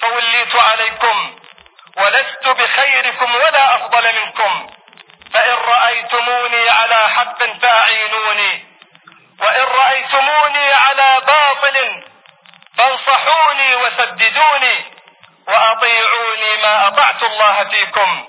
فوليت عليكم ولست بخيركم ولا أفضل منكم فإن رأيتموني على حق فأعينوني وإن رأيتموني على باطل فانصحوني وسددوني وأطيعوني ما أطعت الله فيكم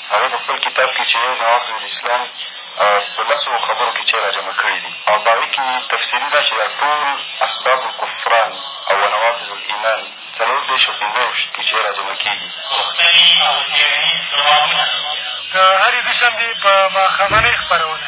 هغه په خپل کتاب کښې چې دی نواقض الاسلام په لسو خبرو کښې چه راجمع کړي دي او په هغې کښې تفصیلي دا چې دا ټول اسباب الکفران او نواقض الايمان څلور دېرش او پېنځه ویشت کښې چه راجمع کېږي پوښتنې او څېړنیز ځوابونه د هرې دوشنبې په ماښامنۍ خپرونه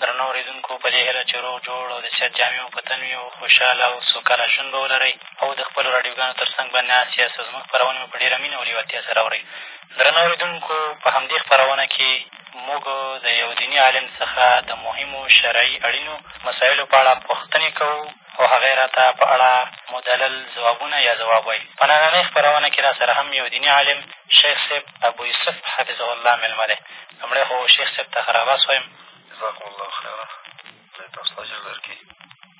درنو اورېدونکو! په دې هیله چې روغ جوړ او د صحت جامې مو په تن وي او خوشحاله او سوکاله ژوند به ولرئ او د خپلو راډیوګانو تر څنګ به ناست یاست او زموږ خپرونې مو په ډېره مینه او لېوالتیا سره اورئ. درنو اورېدونکو! په همدې خپرونه کې موږ د یو دیني عالم څخه د مهمو شرعي اړینو مسایلو په اړه پوښتنې کوو او هغه یې را ته په اړه مدلل ځوابونه یا ځواب وایي. په نننۍ خپرونه کې راسره هم یو دیني عالم شیخ صاحب ابویوسف حفظه الله مېلمه دی. لومړی خو شیخ صاحب ته ښه راغلاست وایم جزاکم الله خیرا خدای تاسو ته اجر در کړي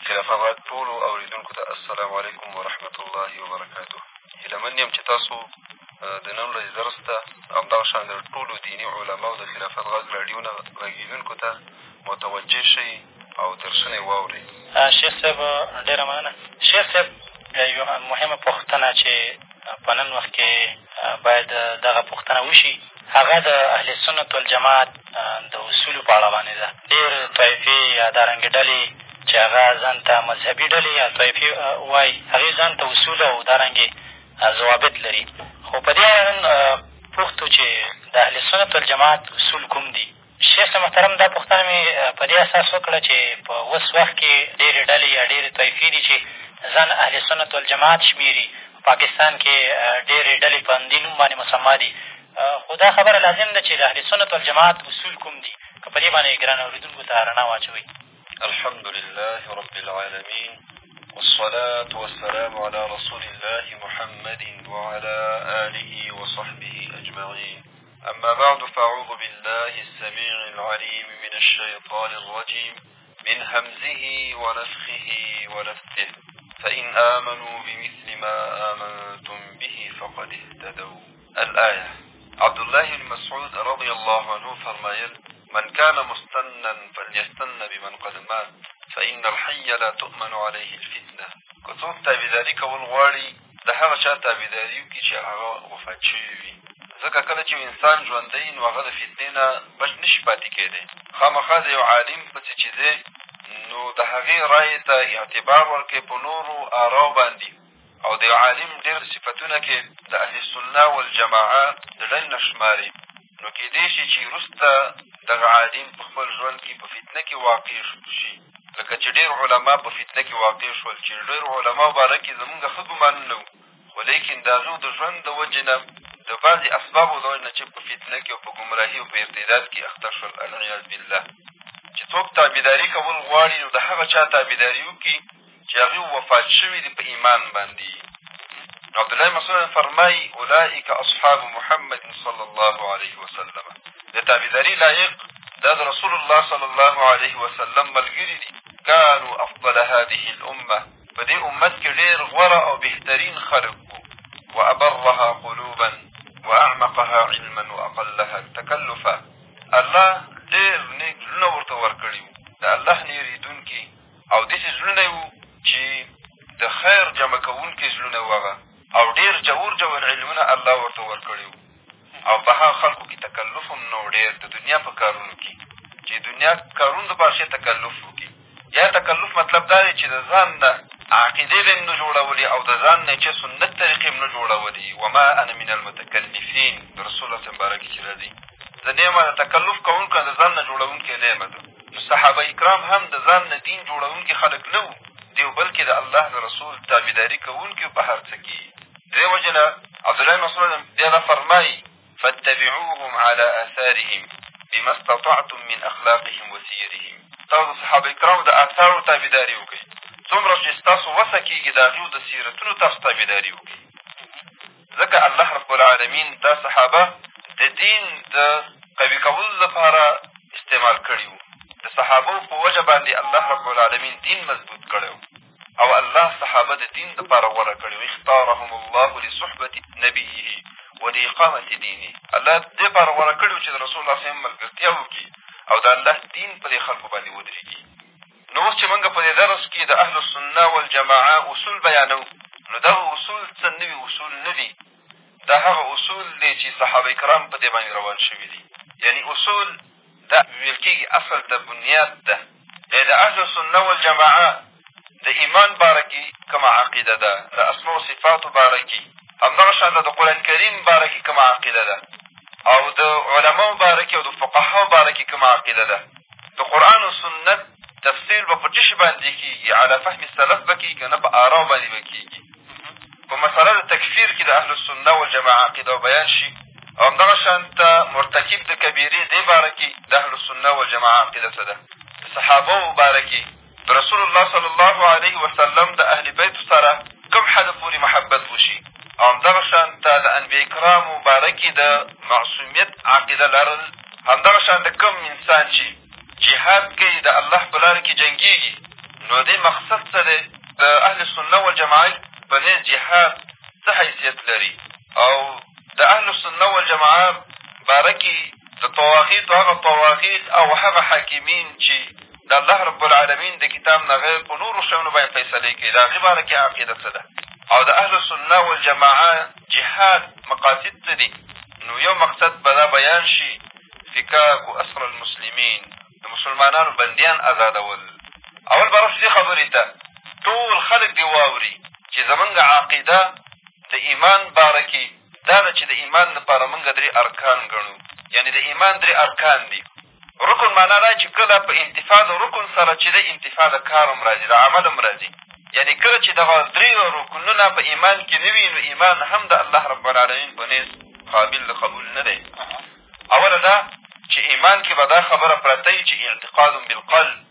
خلاف آباد ټولو اورېدونکو ته السلام علیکم ورحمت الله وبرکاتو هیله من یم چې تاسو د نن ورځې درس ته همدغه شان د ټولو دیني علماو د خلافت غږ راډیو نه غږېدونکو ته متوجه شئ او درسونه یې واورئ. شیخ صاحب ډېره مننه. شیخ صاحب یوه مهمه پوښتنه چې په نن وخت کې باید دغه پوښتنه وشي هغه د اهل سنت والجماعت د اصولو په اړه باندې ده ډېر طایفې یا دارنګې ډلې چې هغه ځان ته مذهبي ډلې یا طایفې وایي هغې ځان ته اصول او دارنګې ضوابط لري خو په دې اړه نن پوښتو چې د اهل سنت والجماعت اصول کوم دي شیخ محترم دا پوښتنه مې په دې اساس وکړه چې په اوس وخت کې ډېرې ډلې یا ډېرې طایفې دي چې ځان اهل سنت والجماعت شمېري په پاکستان کې ډېرې ډلې په همدې نوم باندې مسما دي خو دا خبره لازم ده چې د اهل سنت والجماعت اصول کوم دي که په دې باندې ګرانو اورېدونکو ته رڼا واچوئ الحمد لله رب العالمين والصلاة والسلام على رسول الله محمد وعلى آله وصحبه أجمعين أما بعد فأعوذ بالله السميع العليم من الشيطان الرجيم من همزه ونفخه ونفثه فإن آمنوا بمثل ما آمنتم به فقد اهتدوا الآية عبد الله بن مسعود رضي الله عنه فرمايل من كان مستنا فليستن بمن قد مات فإن الحي لا تؤمن عليه الفتنة که بذلك والغاري کول بذلك د هغه چا تابعداري وکړي چې هغه وفات شوي وي ځکه کله چې یو انسان ژوندی نو هغه د فتنې نه بچ نه شي پاتې کېدی خامخا د یو عالم پسې چې دی نو د هغې رایې ته اعتبار ورکړئ په نورو آراو باندې او د یو عالم ډېر صفتونه کې د اهل سنه والجماعه د ډلې نه شماري نو کېدای شي چې وروسته دغه عالم په خپل ژوند کښې په فتنه کښې واقع شي لکه چې ډېر علما په فتنه کښې واقع شول چې ډېر علماو باره کښې زمونږ ښه ګمانونه وو خو لیکن د هغو د ژوند د وجې نه د بعضې اسبابو د وجې نه چې په فتنه کښې او په ګمراهي او په ارتداد کښې اخته شول العیاذ بالله چې څوک تابعداري کول غواړي نو د هغه چا تابعداري وکړي چې هغوی وفات شوي دي په ایمان باندې نو عبدالله مسعود فرمایي اولئک اصحاب محمد صلی الله علیه وسلم د تابعداري لایق دا د رسول الله صلی الله علیه وسلم ملګري دي کانو افضل هذه الامه په دې امت کې ډېر غوره او بهترین خلق وو وابرها قلوبا واعمقها علما واقلها تکلفا الله ډېر نیک زړونه ورته ورکړي وو د الله نېرېدونکي او داسې زړونه یې وو چې د خیر جمع کوونکي زړونه وو هغه او ډېر ژور ژور علمونه الله ورته ورکړي وو او په هغه خلکو کښې تکلف هم نه و ډېر د دنیا په کارونو کښې چې دنیا کارونو دپاره ښې تکلف وکړي یا تکلف مطلب دا دی چې د ځان نه عقیدې به یې نه جوړولې او د ځان نه چې سنت طریقې هم نه جوړولې وما انا من المتکلفین د رسول الله صلی باره کښې چې راځي زه نه یم د تکلف کوونکی د ځان نه جوړوونکی نه یم زه صحابه کرام هم د ځان نه دین جوړوونکي خلک نه وو دیو بلکې د الله د رسول تابعداري کوونکي په هر څه کښې دې وجې نه عبدالله بن مسعود بیا دا فرمایي فاتبعوهم على آثارهم بما استطعتم من اخلاقهم وسیرهم تاسو د صحابه کرامو د آثارو تابعداري وکړئ څومره چې ستاسو وسه کېږي د هغو د سیرتونو تاسو تابعداري وکړئ ځکه الله رب العالمین دا صحابه د دین د قوي کولو لپاره استعمال کړي وو د صحابو په وجه باندې الله رب العالمین دین مضبوط کړی او الله صحابه د دین دپاره غوره کړي وو اختارهم الله لصحبت نبیه ولإقامة دینه الله دې پاره غوره کړي وو چې د رسول الله صلی الله علیه وسلم ملګرتیا وکړي او د الله دین په دې خلکو باندې ودرېږي نو اوس چې مونږ په دې درس کې د اهل السنه والجماعه اصول بیانو نو دغه اصول څه نوي اصول نه دي دا هغه اصول دی چې صحابه کرام په دې باندې روان شوي دي یعنې اصول دا ویل کېږي اصل ته بنیاد ده یعنې د اهل السنه والجماعه د ایمان باره کې کومه عقیده ده د اسما و صفاتو باره کې همدغه شان د قرآن کریم باره کې کومه عقیده ده او د علماو باره کې او د فقهاو باره کې کومه عقیده ده د قرآن او سنت تفسیر به په څه شي باندې کېږي علی فهم سلف به کېږي که نه په آراو باندې به کېږي په مسله د تکفیر کښې د اهل السنه والجماعه عقیده او بیان شي او همدغه شان ته مرتکب د کبیرې دې باره کښې د اهل السنه والجماعه عقیده څه ده د صحابو باره کښې د رسول الله صلی الله علیه وسلم د اهل بیتو سره کوم حده پورې محبت وشي او همدغه شان ته د انبیا کرامو باره کې د معصومیت عقیده لرل همدغه شان د کوم انسان چې جهاد کوي د الله په لاره کې جنګېږي نو دې مقصد څه دی د اهل سنه والجماعت په نیز جهاد څه حیثیت لري او د اهل سنه والجماعت باره کې د طواغیتو هغه طواغیت او هغه حاکمین چې د الله رب العالمین د کتاب نه غیر په نورو شیانو باندې فیصلې کوي د هغې باره کښې عقیده څه ده او د اهل سنه والجماعه جهاد مقاصد څه دي نو یو مقصد به دا بیان شي فکاک و اسر المسلمین د مسلمانانو بندیان ازادول اول به راشو دې خبرې ته ټول خلک دې واوري چې زمونږ عقیده د ایمان باره کې دا ده چې د ایمان لپاره مونږ درې ارکان ګڼو یعنې د ایمان درې ارکان دي رکن معنا دا چې کله په انتفاء د رکن سره چې دی انتفاء د کار هم را ځي د عمل هم را ځي یعنې کله چې دغه درې رکنونه په ایمان کې نه وي نو ایمان هم د الله رب العالمین په نیز قابل د قبول نه دی اوله دا چې ایمان کې به دا خبره پرته وي چې اعتقاد بالقلب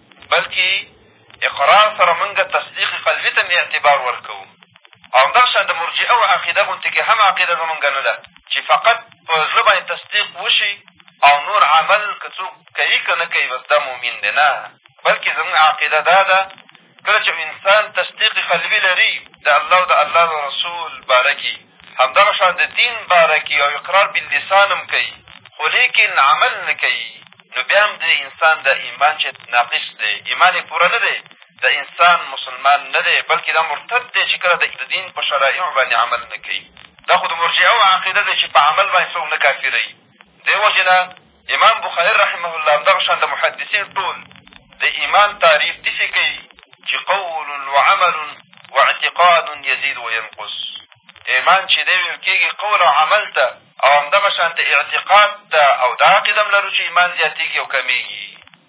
بلکې اقرار سره مونږ تصدیق قلبي ته اعتبار ورکوو او همدغه شان د مرجعه و عقیده غونتې کې هم عقیده زمونږ نه ده چې فقط په زړه باندې تصدیق وشي او نور عمل که څوک کوي که نه کوي بس دا مؤمن دی نه بلکې زمونږ عقیده دا ده کله چې انسان تصدیق قلبي لري د الله او د الله د رسول باره کې همدغه شان د دین باره کي یو اقرار باللسان هم کوي خو لېکن عمل نه کوي نو بیا هم د انسان دا ایمان چې ناقص دی ایمان یې پوره نه دی د انسان مسلمان نه دی بلکې دا مرتد دی چې کله د دین په شرایعو باندې عمل نه کوي دا خو د مرجعو عقیده ده چې په عمل باندې څوک نه کافروي دې وجې نه امام بخاري رحمه الله همدغه شان د محدثین ټول د ایمان تعریف داسې کوي چې قول وعمل واعتقاد یزید وینقص ایمان چې دی ویل کېږي قول او عمل ته او همدغه شان ته اعتقاد ته او دا عقیده هم لرو چې ایمان زیاتېږي او کمېږي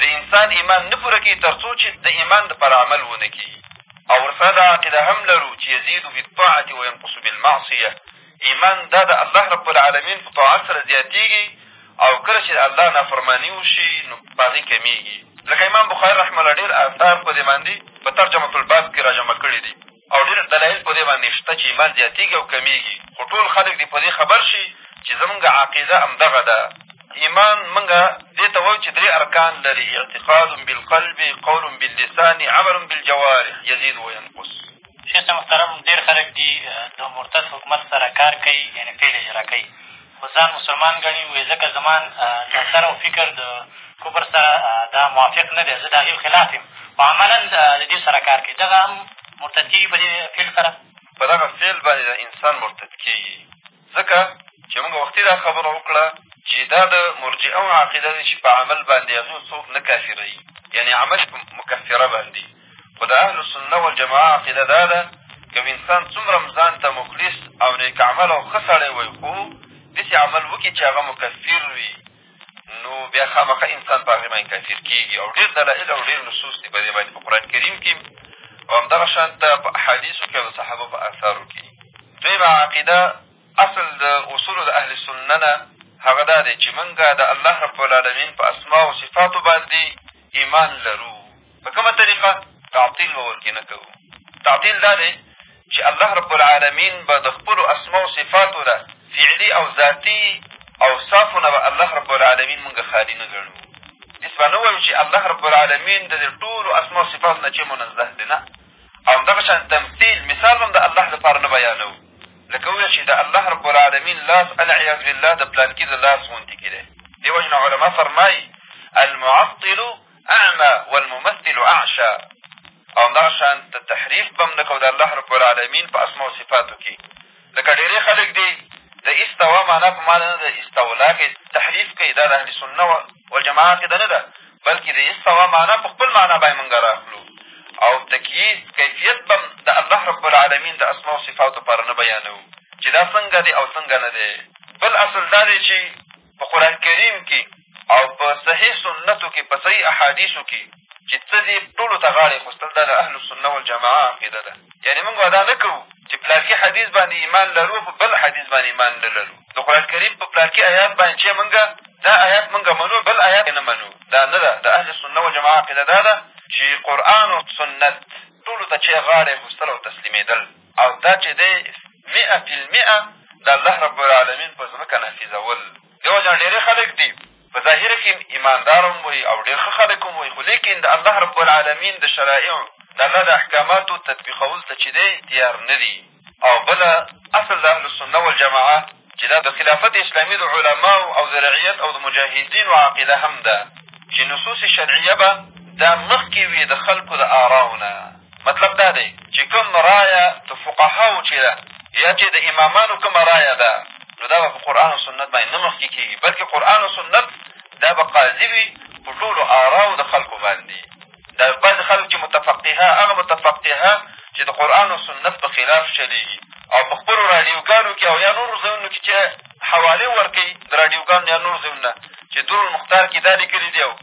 د انسان ایمان نه پوره کېږي تر څو چې د ایمان دپاره عمل ونه کېږي او ورسره دا عقیده هم لرو چې یزید بالطاعة وینقص بالمعصیه ایمان دا د الله رب العالمین په طاعت سره زیاتېږي او کله چې د الله نافرماني وشي نو په هغې کمېږي ځکه امام بخاري رحمه الله ډېر اثار په دې باندې په ترجمة الباب کښې را جمع کړي دي او ډېر دلایل په دې باندې شته چې ایمان زیاتېږي او کمېږي، خو ټول خلک دې په دې خبر شي چې زمونږ عقیده همدغه ده. ایمان مونږ دې ته وایو چې درې ارکان لري، اعتقاد بالقلب، قول باللسان، عمل بالجوارح، یزید و ینقص. شیخ صاحب محترم ډېر خلک دي د مرتد حکومت سره کار کوي، یعنې فعل اجرا کوي، خو ځان مسلمان ګڼي، وایي ځکه زما نظر او فکر د کفر سره دا موافق نه دی، زه د هغې خلاف یم، خو عملاً د دې سره کار کوي، دغه هم مرتد کېږي په دې فعل سره. په دغه فعل باندې دا انسان مرتد کېږي، ځکه چې مونږ وختي دا خبره وکړه چې دا د مرجئو عقیده ده چې په عمل باندې هغوی څوک نه کافروي، یعنې عمل په مکفره باندې. خو د اهل سنه والجماعه عقیده دا ده که انسان څومره هم ځان ته مخلص او نیک عمل او ښه سړی وای خو داسې عمل وکړي چې هغه مکفر وي نو بیا خامخا انسان په هغې باندې کافر کېږي او ډېر دلایل او ډېر نصوص دي په دې باندې په قرآن کریم کښې او همدغه شان ته په احادیثو کښې او د صحابه په اثارو کښې دویمه عقیده اصل د اصولو د اهل سنه نه هغه دا دی چې مونږ د الله رب العالمین په اسماء او صفاتو باندې ایمان لرو په کومه طریقه تعطیل به ورکې نه کوو تعطیل دا دی چې الله رب العالمین به د خپلو اسماو صفاتو له فعلي او ذاتي اوصافو نه به الله رب العالمین مونږ خالي نه ګڼو داسې به نه وایو چې الله رب العالمین د دې ټولو اسماو صفاتو نه چې منزه دی نه او همدغه شان تمثیل مثال به هم د الله لپاره نه بیانوو لکه وویل چې د الله رب العالمین لاس العیاذ بالله د پلانکي د لاس غوندې کښې دی دې وجې نه علما فرمایي المعطل اعمى والممثل اعشى او همدغه شان ته تحریف به هم نه کوو د الله رب العالمین په اسماو صفاتو کښې لکه ډېری خلک دي د استوا معنا په معنا نه ده استولا کوي تحریف کوي دا د اهل سنه والجماعه عقیده نه ده بلکې د استوا معنا په خپل معنا باندې مونږ راخلو او تکیې کیفیت به د الله رب العالمین د اسماو صفاتو لپاره نه بیانوو چې دا څنګه دی او څنګه نه دی بل اصل دا دی چې په قرآنکریم کښې او په صحیح سنتو کښې په صحیح احادیثو کښې چې څه دې ټولو ته غاړه اېښوستل دا د اهلسنه والجماعه عقیده ده یعنې مونږ ادا نه کوو چې پلارکي حدیث باندې ایمان لرو په بل حدیث باندې ایمان نه لرو د قرآن کریم په پلارکي ایات باندې چې مونږ دا ایات مونږ منو بل ایات نه منو دا نه ده د اهل سنه والجماعه عقیده دا ده چې قرآن او سنت ټولو ته چې غاړه اېښوستل او تسلیمېدل او دا چې دی مئه فی المئه د الله رب العالمین په ځمکه نافظول دې وجه نه ډېری خلک دي په ظاهره کښې ایماندار هم وایي او ډېر ښه خلک هم وایي خو لیکن د الله رب العالمین د شرایعو د الله د احکاماتو تطبیقول ته چې دی تیار نه دي او بله اصل د اهلسنه والجماعه چې دا د خلافت اسلامي د علماو او د رعیت او د مجاهدینو عقیده هم ده چې نصوص شرعیه به دا مخکې وي د خلکو د آراو نه مطلب دا دی چې کوم رایه د فقهاو چې ده یا چې د امامانو کومه رایه ده نو دا به په قرآن او سنت باندې نه مخکې کېږي بلکې قرآن او سنت دا به قاضي وي په ټولو آراو د خلکو باندې دا بعضې خلک چې متفقهه هغه متفقهه چې د قرآن او سنت په خلاف چلېږي او په خپلو راډیوګانو کښې او یا نورو ځایونو کښې چې حوالې ورکوي د راډیوګانو یا نورو ځایونو نه چې درالمختار کښې دا لیکلي دي او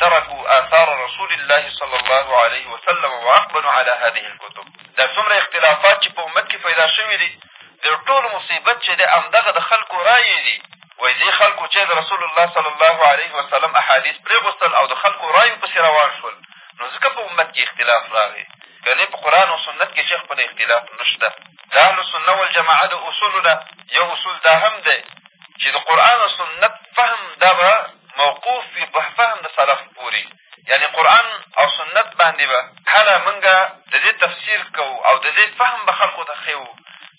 ترکو آثار رسول الله صلی الله علیه وسلم واقبلو علی هذه الکتب دا څومره اختلافات چې په امت کښې پیدا شوي دي د ټولو مصیبت چې دی همدغه د خلکو رایې دي وایي دې خلکو چې د رسول الله صلی الله علیه وسلم احادیث پرېغوستل او د خلکو رایو پسې روان شول نو ځکه په امت کښې اختلاف راغی که نه په قرآن او سنت کښې شیخ په اختلاف نشته د اهل سنه والجماعه د اصولو نه یو اصول دا هم دی چې د قرآن او سنت فهم دا به موقوف وي په فهم د سلف پورې یعنې قرآن او سنت باندې به هله مونږه د دې تفسیر کوو او د دې فهم به خلکو ته ښیو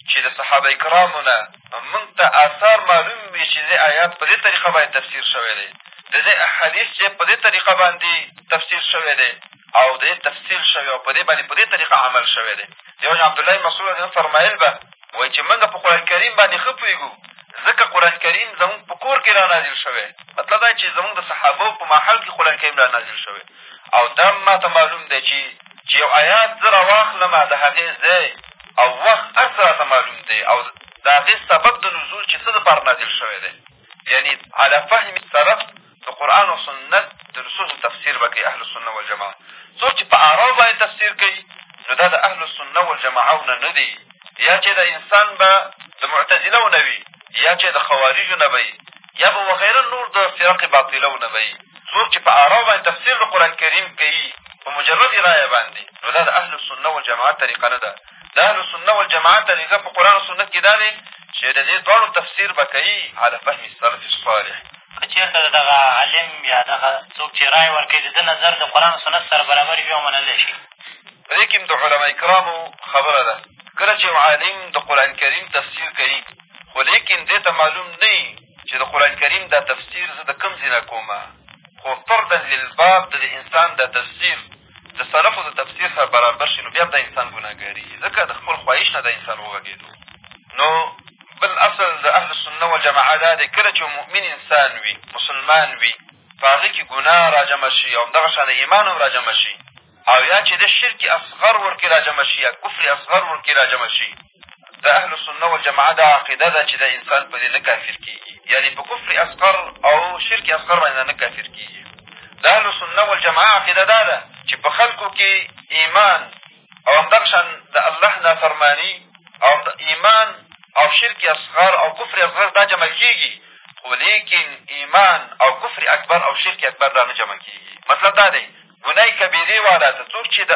چې د صحابه کرامو نه مونږ ته آثار معلوم وي چې دې آیات په دې طریقه باندې تفسیر شوی دی د دې احادیث چې په دې طریقه باندې تفسیر شوی دی او د دې تفسیر شوی او په دې باندې په دې طریقه عمل شوی دی یو عبدالله مسعود فرمایل به وایي چې موږ په قرآنکریم باندې ښه پوهېږو ځکه قرآنکریم زمونږ په کور کې را نازل شوی مطلب دا چې زمونږ د صحابو په محل کې قرآنکریم را نازل شوی او دا ما ته معلوم دی چې چې یو ایات زه را واخلم د هغې ځای او وخت هر څه راته معلوم دی او د هغې سبب د نزول چې څه دپاره نازل شوی دی یعنې علی فهم سرف د قرآن او سنت د نصوصو تفسیر به کوي اهلسنه والجماعه څوک چې په اعرابو باندې تفسیر کوي نو دا د اهلسنه والجماعو نه نه دي یا چې د انسان به د معتزلو نه وي یا چې د خوارجو نه به یا به وغیره نور د فرق باطلو نه به څوک چې په اعرابو باندې تفسیر د قرآن کریم کوي په مجرد رایه باندې نو دا د اهلسنه والجماعت طریقه نه ده د اهلسنه والجماعت طریقه په قرآن او سنت کښې دا دی چې د دې دواړو تفسیر به کوي على فهم السلف الصالح که چېرته د دغه عالم یا دغه څوک چې رایه ورکوي د ده نظر د قرآن او سنت سره برابر وي او منلی شي په دې کښې هم د علما کرامو خبره ده کله چې یو عالم د قرآن کریم تفسیر کوي خو لیکن دې ته معلوم نه وي چې د قرآن کریم دا تفسیر زه د کوم ځای نه کوم خو فردا للباب د انسان دا تفسیر د سلفو د تفسیر سره برابر شي نو بیا دا انسان ګناهګاري وي ځکه د خپل خواهش نه دا انسان وغږېدو نو بل اصل د اهل سنه والجماعه دا دی کله چې مؤمن انسان وي مسلمان وي په هغه کښې ګناه را جمع شي او همدغه شان ایمان هم را جمع شي او یا چې د شرک اصغر ورکې را جمع شي یا کفر اصغر ورکې را جمع شي د اهل سنه والجماعه دا عقیده ده چې د انسان په دې نه کافر کېږي یعنې په کفر اصغر او شرک اصغر باندې نه کافر کېږي د اهل سنه والجماعه عقیده دا ده چې په خلکو کې ایمان او همدغه شان د الله نافرماني او ایمان او شرک اصغر او کفر اصغر دا جمع کېږي خو لیکن ایمان او کفر اکبر او شرک اکبر دا نه جمع کېږي مطلب دا دی ګناه کبیرې والا ته څوک چې د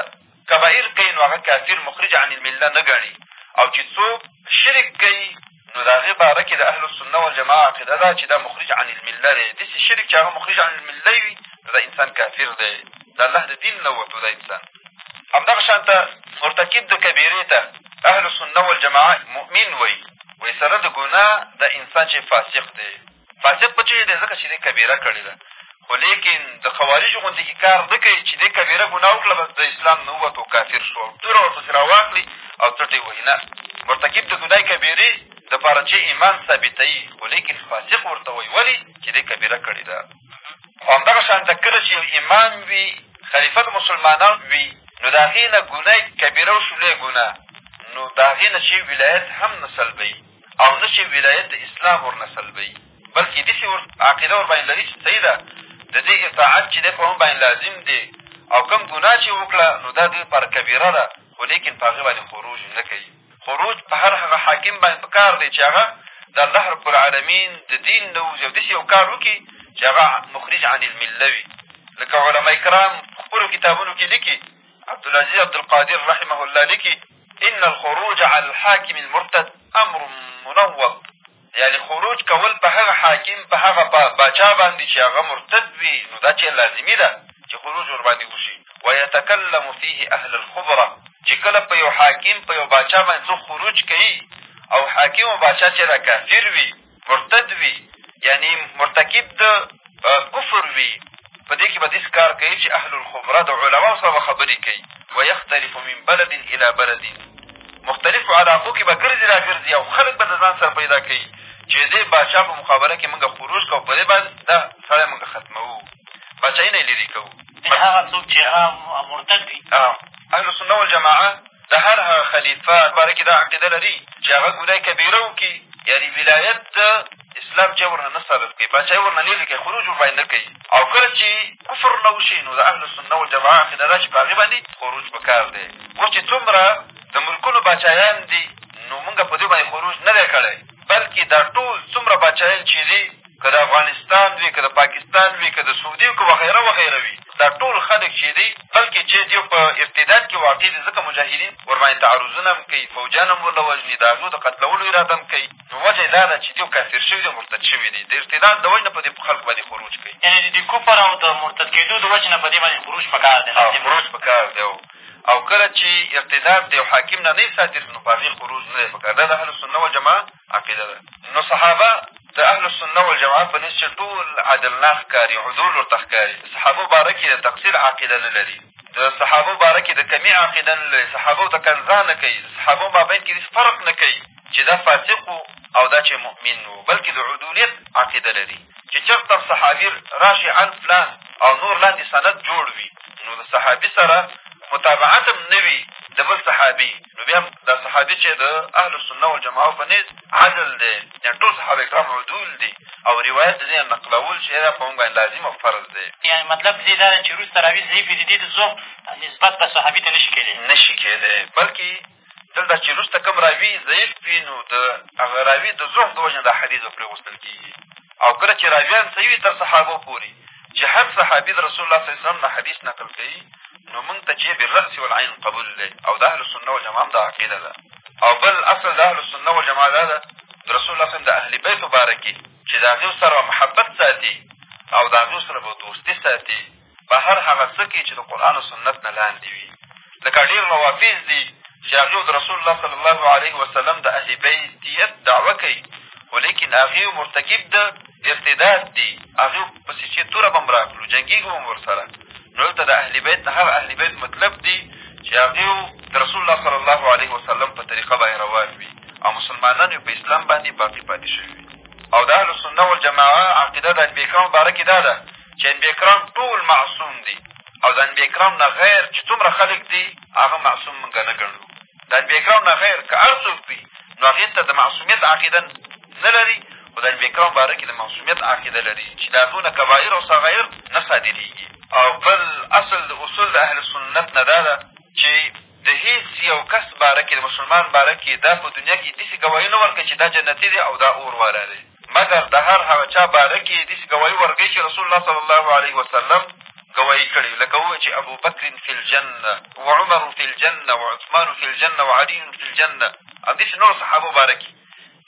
کبائر کوي نو هغه کافر مخرج عن المله نه ګڼي او چې څوک شرک کوي نو د هغې باره کې د اهلسنه والجماعة عقیده ده چې دا مخرج عن المله دی داسې شرک چې هغه مخرج عن المله وي نو دا انسان کافر دی د الله د دین نه ووتو دا انسان همدغه شان ته مرتکب د کبیرې ته اهلسنه والجماعة مؤمن وایي وایي سره د ګناه دا انسان چې فاسق دی فاسق به چېرې دی ځکه چې دې کبیره کړې ده خو لیکن د خوارجو غوندې کښې کار نه کوي چې دې کبیره ګناه وکړه بس د اسلام نه ووت او کافر شو او توره ورپسې را واخلي او څټې وهي نه مرتکب د ګناه کبیرې دپاره چې ایمان ثابتوي خو لیکن فاسق ورته وایي ولې چې دې کبیره کړې ده خو همدغه شان ته کله چې یو امام وي خلیفه د مسلمانان وي نو د هغې نه ګناه کبیره وشو لویه ګناه نو د هغې نه چې ولایت هم نه سلبوي او نه چې ولایت د اسلام ورنه سلبوي بلکې داسې ور عقیده ورباندې لري چې صحیح ده د دې اطاعت چې دی په هغه باندې لازم دی او کوم ګناه چې وکړه نو دا دوی لپاره کبیره ده خو لیکن په هغې باندې خروج نه کوي خروج په هر هغه حاکم باندې په کار دی چې هغه د الله رب العالمین د دین نه وځي او داسې یو کار وکړي چې هغه مخرج عن المله وي لکه علما کرام خپلو کتابونو کښې لیکي عبدالعزیز عبدالقادر رحمه الله لیکي ان الخروج على الحاکم المرتد امر منوط یعنې خروج کول په هغه حاکم په هغه باچا باندې چې هغه مرتد وي نو دا چې لازمي ده چې خروج ورباندې وشي ویتکلم فیه اهل الخبره چې کله په یو حاکم په یو باچا باندې څوک خروج کوي او حاکم او باچا چې دا کافر وي مرتد وي یعنې مرتکب د کفر وي په دې کښې به داسې کار کوي چې اهل الخبره د علماو سره به خبرې کوي ویختلف من بلد الى بلد مختلفو علاقو کښې به ګرځي را ګرځي او خلک به د ځان سره پیدا کوي چې دې باچا په مقابله کښې مونږ خروج کوو په دې باندې دا سړی مونږ ختموو باچایي نه یې لرې کوو هغه څوک چې هغه مرتد وي اهلسنه والجماعه د هر هغه خلیفه په باره کښې دا عقیده لري چې هغه ګناه کبیره وکړي یعنې ولایت د اسلام چا ورنه نه سالب کوي پاچاهي ورنه لېرې کوي خروج ورباندې نه کوي او کله چې کفر نه وشي نو د اهل سنه والجماعه عقیده ده چې په هغې باندې خروج په کار دی اوس چې څومره د ملکونو باچایان دي نو مونږ په دې باندې خروج نه دی کړی بلکې دا ټول څومره باچایان چې دي که د افغانستان وي که د پاکستان وي که د سعودي که وغیره وغیره وي دا ټول خلک چې دی بلکې چې دی په ارتداد کښې واقع دي ځکه مجاهدین ورباندې تعرضونه هم کوي فوجیان هم ورله وژني د هغو د قتلولو اراده هم کوي نو وجه یې دا ده چې دی کافر شوي دي مرتد شوي دي د ارتداد د وجې نه په دې خلکو باندې خروج کوي یعنې د دې کفر او د مرتد کېدو د وجې نه په دې باندې خروج په کار دی خروج په کار دی او کله چې ارتداد د یو حاکم نه نه ساتي نو په هغې خروج نه دی په کار دا د اهلسنه والجماعت عقیده ده نو صحابه د اهل السنه والجماعت په نس چې ټول عدلناک ښکاري عدول ورته ښکاري د صحابو باره کښې د تقصیر عقیده نه لري د صحابو باره کښې د کمي عقیده نه لري صحابو ته کنزا نه کوي د صحابو مابین کښې فرق نه کوي چې دا فاسق وو او دا چې مؤمن وو بلکې د عدولیت عقیده لري چې چېرته هم صحابي راشي عن فلان او نور لاندې سند جوړ وي نو د صحابي سره متابعت هم نه وي د بل صحابي نو بیا دا صحابي چې د اهل سنه او جماعو په نیز عدل دی یعنې ټول صحابه کرام عدول دي او روایت د دې نقلول چې دا په مونږ باندې لازم او فرض دی یعنې مطلب دې دا دی چې وروسته راوي ضعیفې دي دې د ضعف نسبت به صحابي ته نه شي کېدی نه شي کېدی بلکې دلته چې وروسته کوم راوي ضعیف وي نو د هغه راوي د ضعف د وجې دا حدیث به پرې غوښتل کېږي او کله چې راویان صحیح وي تر صحابو پورې چې هر صحابي د رسول الله صلی وسلم نه حدیث نقل کوي نو مونږ ته چې بالرأس والعین قبول دی او د اهل سنه والجماعه هم دا عقیده ده او بل اصل د اهل سنه والجماعه دا ده د رسول الله صلم د اهل بیتو باره کې چې د هغې سره محبت ساتي او د هغې سره به دوستي ساتي په هر هغه څه کې چې د قرآن و سنت نه لاندې وي لکه ډېر روافظ دي چې هغې د رسول الله صلی الله علیه وسلم د اهل بیتیت دعوه کوي خو لیکن هغې مرتکب ده ارتداد دي، هغوی پسې چې توره به هم را کړو، جنګېږو به هم ورسره، نو دلته د اهل بیت نه هغه اهل بیت مطلب دي چې هغوی د رسول الله صلی الله علیه وسلم په طریقه باندې روان وي او مسلمانان یې په اسلام باندې باقي پاتې شوي وي او د اهل سنه والجماعه عقیده د انبیا کرام باره کښې دا ده چې انبیا کرام ټول معصوم دي او د انبیا کرام نه غیر چې څومره خلک دي هغه معصوم مونږ نه ګڼو د انبیا کرام نه غیر که هر څوک وي نو هغې ته د معصومیت عقیده نه لري خو د امریکا په باره کښې د معصومیت عقیده لري چې دا دونه کبایر او صغایر نه صادرېږي او بل اصل د اصول د اهل سنت نه دا ده چې د هېڅ یو کس باره کښې د مسلمان باره کښې دا په دنیا کښې داسې ګواهي نه ورکوي چې دا جنتي دی او دا اور والا دی مګر د هر هغه چا باره کښې داسې ګواهي ورکوي چې رسول الله صلی الله علیه وسلم ګواهي کړې لکه ووایي چې ابوبکر فی الجنه وعمر فی الجنه وعثمان فی الجنه وعلي فی الجنه همداسې نورو صحابو باره کښې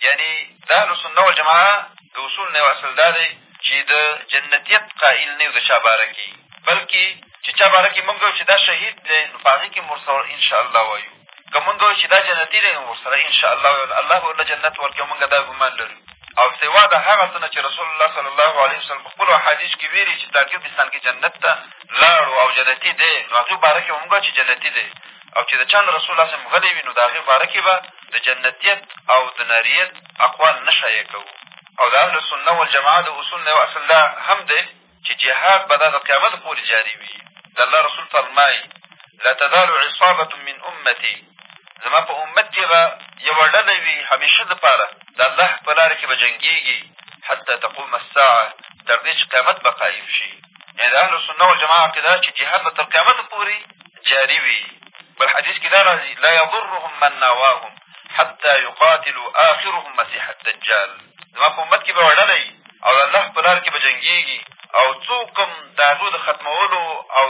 یعنې د اهلسنه والجماعه د اصولو نه یو اصل دا دی چې د جنتیت قایل نه یو د چا باره کښې بلکې چې چا باره کښې مونږ وایو چې دا شهید دی نو په هغې کښې مو ورسره انشاءالله وایو که مونږ وایو چې دا جنتي دی نو ورسره انشاءالله وایو الله به ورله جنت ورکړي مونږ دا ګمان لرو او سوا د هغه څه نه چې رسول الله صلی الله علیه وسلم په خپلو احادیث کښې ویلي چې تاکیب انسان کښې جنت ته لاړو او جنتي دی نو هغې باره کښې مونږ چې جنتي دی او چې د چا نه رسول الله صم غلی وي نو د هغې په باره کښې به د جنتیت او د ناریت اقوال نه شایع کوو او د اهل سنه والجماعه د اصول نه یو اصل دا هم دی چې جهاد به دا د قیامت پورې جاري وي د الله رسول فرمایي لا تزال عصابة من امتي زما په امت کښې به یوه ډله وي همیشه دپاره د الله په لاره کښې به جنګېږي حتی تقوم الساعه تر دې چې قیامت به قایم شي یعنې د اهل سنه والجماعه عقیده چې جهاد به تر قیامته پورې جاري وي بل حدیث کښې دا راځي لا یضرهم من ناواهم حتی یقاتلو آخرهم مسیح الدجال زما په امت کښې به یوه ډله وي او د الله په لار کښې به جنګېږي او څوک هم د هغو د ختمولو او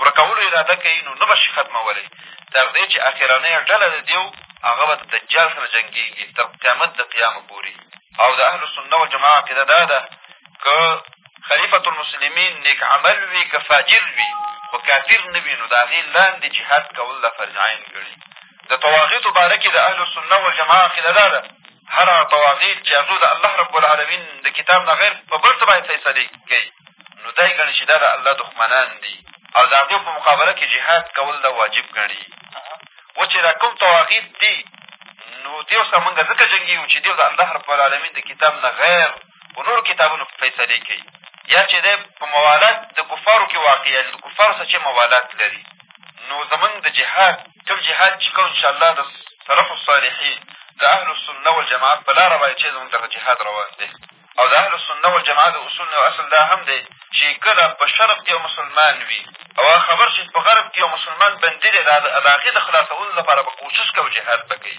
ورکولو اراده کوي نو نه به شي ختمولی تر دې چې اخرنۍ ډله د دیو هغه به د دجال سره جنګېږي تر قیامت د قیامه پورې او د اهل سنه والجماعه عقیده دا ده که خلیفة المسلمین نېک عمل وي که فاجر وي خو کافر نه وي نو د هغې لاندې جهاد کول دا فرض عین ګڼي د طواغیتو باره کې د اهلسنه والجماعه عقیده دا ده هر هغه طواغیت چې هغوی د الله رب العالمین د کتاب نه غیر په بل څه باندې فیصلې کوي نو دا یې ګڼي چې دا د الله دښمنان دي او د هغوی په مقابله کې جهاد کول دا واجب ګڼي و چې دا کوم طواغیت دي نو دې سره مونږ ځکه جنګېږو چې دې د الله رب العالمین د کتاب نه غیر په نورو کتابونو کښې فیصلې کوي یا چې دی په موالات د کفارو کښې واقع یعنې د کفارو سره چې موالات لري نو زمونږ د جهاد کوم جهاد چې کوو انشاءالله د سلف الصالحین د اهل السنه والجماعت په لاره باید چې زمونږ دغه جهاد روان دی او د اهل السنه والجماعت د اصول یو اصل دا هم دی چې کله په شرق کښې یو مسلمان وي او هغه خبر چې په غرب کښې یو مسلمان بندي دی د هغې د خلاصولو لپاره به کوشش کوو جهاد به کوي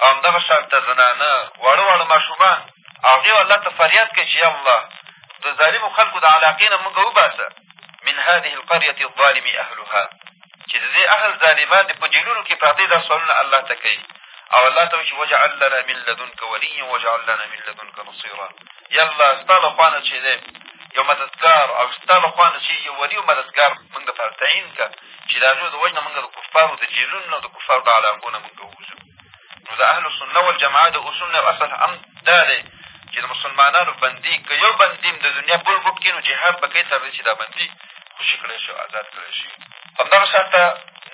او همدغه شان ته زنانه واړه واړه ماشومان هغوی الله ته فریاد کوي چې یالله د ظالمو خلکو د علاقې نه مونږ وباسه من هذه القرية الظالم اهلها چې د دې اهل ظالمان دې په جیلونو کښې پراته دا سوالونه الله ته کوي او الله ته وایي چې وجعل لنا من لدنک ولیا وجعل لنا من لدنک نصیرا یا الله ستا له خوا نه چې دی یو مددګار او ستا له خوا نه چې یو ولي او مددګار مونږ دپاره تعین کړه چې د هغې د وجې نه مونږ د کفارو د جېلونو نه او د کفارو د علاقو نه مونږ ووځو نو د اهل سنه والجماعه د اصول نه اصل هم دا دی چې د مسلمانانو بندي که یو بندي هم د دنیا بل ګوټ کښې نو جهاد به کوي تر دې چې دا بندي خوشي کړی شي او ازاد کړی شي همدغه شانته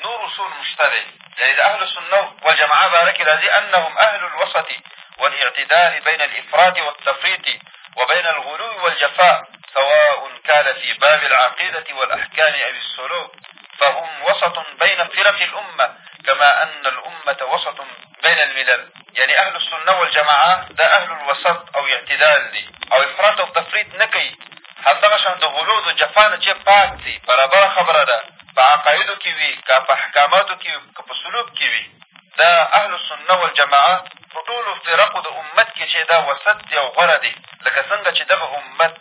نور اصول هم شته دی یعنې د اهل سنه والجماعه باره کښې راځي انهم اهل الوسط والاعتدال بین الافراط والتفریط وبين الغلو والجفاء سواء كان في باب العقيدة والأحكام أو السلوك فهم وسط بين فرق الأمة كما أن الأمة وسط بين الملل يعني أهل السنة والجماعة دا أهل الوسط أو اعتدال دي أو إفراط أو تفريط نكي همدغه شان د غلو د جفا نه چې پاک دي برابره خبره ده په عقایدو کښې وي که په احکاماتو کښې وي که په سلوک کښې وي د اهلسنه والجماعه په ټولو فرقو د امت کښې چې دا وسط دی او غوره دی لکه څنګه چې دغه امت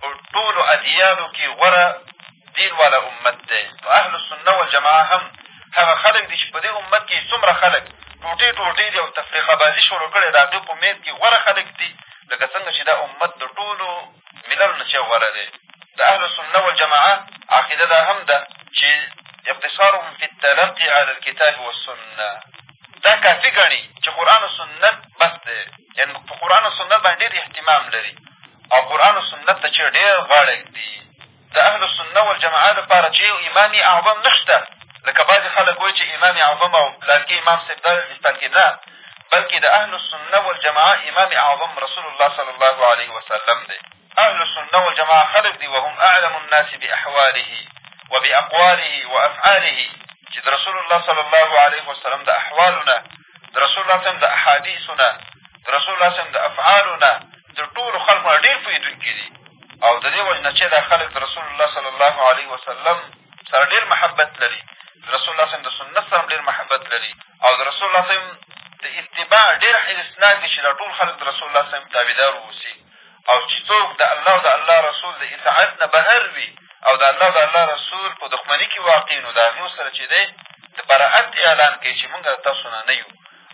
په ټولو ادیانو کښې غوره دین والا امت دی نو اهلسنه والجماعه هم هغه خلک دي چې په دې امت کښې څومره خلک ټوټې ټوټې دي او تفریقه بازي شروع کړې د هغې په میت کښې غوره خلک دي لکه څنګه چې دا امت د ټولو مللو نه چې غوره دی د اهلسنه والجماعه عقیده دا هم ده چې اقتصارهم فی التلقی علی الکتاب والسنه دا کافي ګڼي چې قرآن و سنت بس دی یعنې په قرآن و سنت باندې ډېر اهتمام لري او قرآن و سنت ته چې ډېر غاړه ږدي د اهل سنه والجماعه لپاره چې یو امام اعظم نه شته لکه بعضې خلک وایي چې امام اعظم او پلانکې امام صاحب دا مثال کې نه بلکې د اهل سنه والجماعه امام اعظم رسول الله صلی الله علیه وسلم دی اهل سنه والجماعه خلک دي وهم اعلم الناس باحواله وباقواله وافعاله چې د رسول الله صلی الله علیه وسلم د احوالو نه د رسول الله صلم د احادیثو نه د رسول الله صلم د افعالو نه د ټولو خلکو نه ډېر پوهېدونکي دي او د دې وجه نه چې دا خلک د رسول الله صلی الله علیه وسلم سره ډېر محبت لري د رسول الله صلم د سنت سره ډېر محبت لري او د رسول الله صلم د اتباع ډېر حرصناک دي چې دا ټول خلک د رسول الله صلم تابعدار واوسي او چې څوک د الله او د الله رسول د اطاعت نه بهر وي او د الله او د الله رسول په دښمني کښې واقع نو د هغو سره چې دی د براعت اعلان کوي چې مونږ تاسو نه نه یو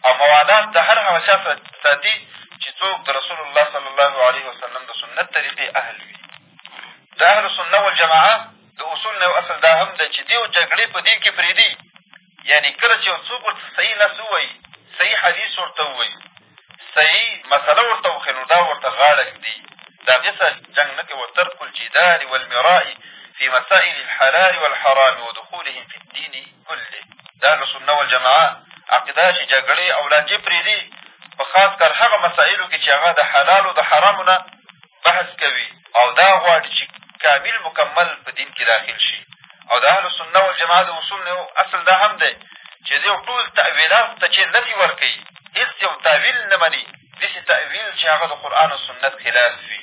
او موالات د هر هغه چا سره ساتي چې څوک د رسول الله صلی الله علیه وسلم د سنت طریقې اهل وي د اهل سنه والجماعه د اصول نه یو اصل دا هم دی چې دې جګړې په دې کښې پرېږدي یعنې کله چې یو څوک ورته صحیح نس ووایي صحیح حدیث ورته ووایي صحیح مسله ورته وښیي نو دا ورته غاړه ږدي د هغې سره جنګ نه کوي وترک الجدال والمراء في مسائل الحلال والحرام ودخولهم في الدين كله د اهلسنه والجماعه عقیده چې جګړې او لانجې پرېږدي په خاص کار هغه مسایلو کښې چې هغه د حلالو د حرامو نه بحث کوي او دا غواړي چې کامل مکمل په دین کښې داخل شي او د اهل سنه والجماعه د اصول نه اصل دا هم دی چې دیو ټول تأویلاتو ته چې نفي ورکوي هېڅ یو تأویل نه مني داسې تأویل چې هغه د قرآن او سنت خلاف وي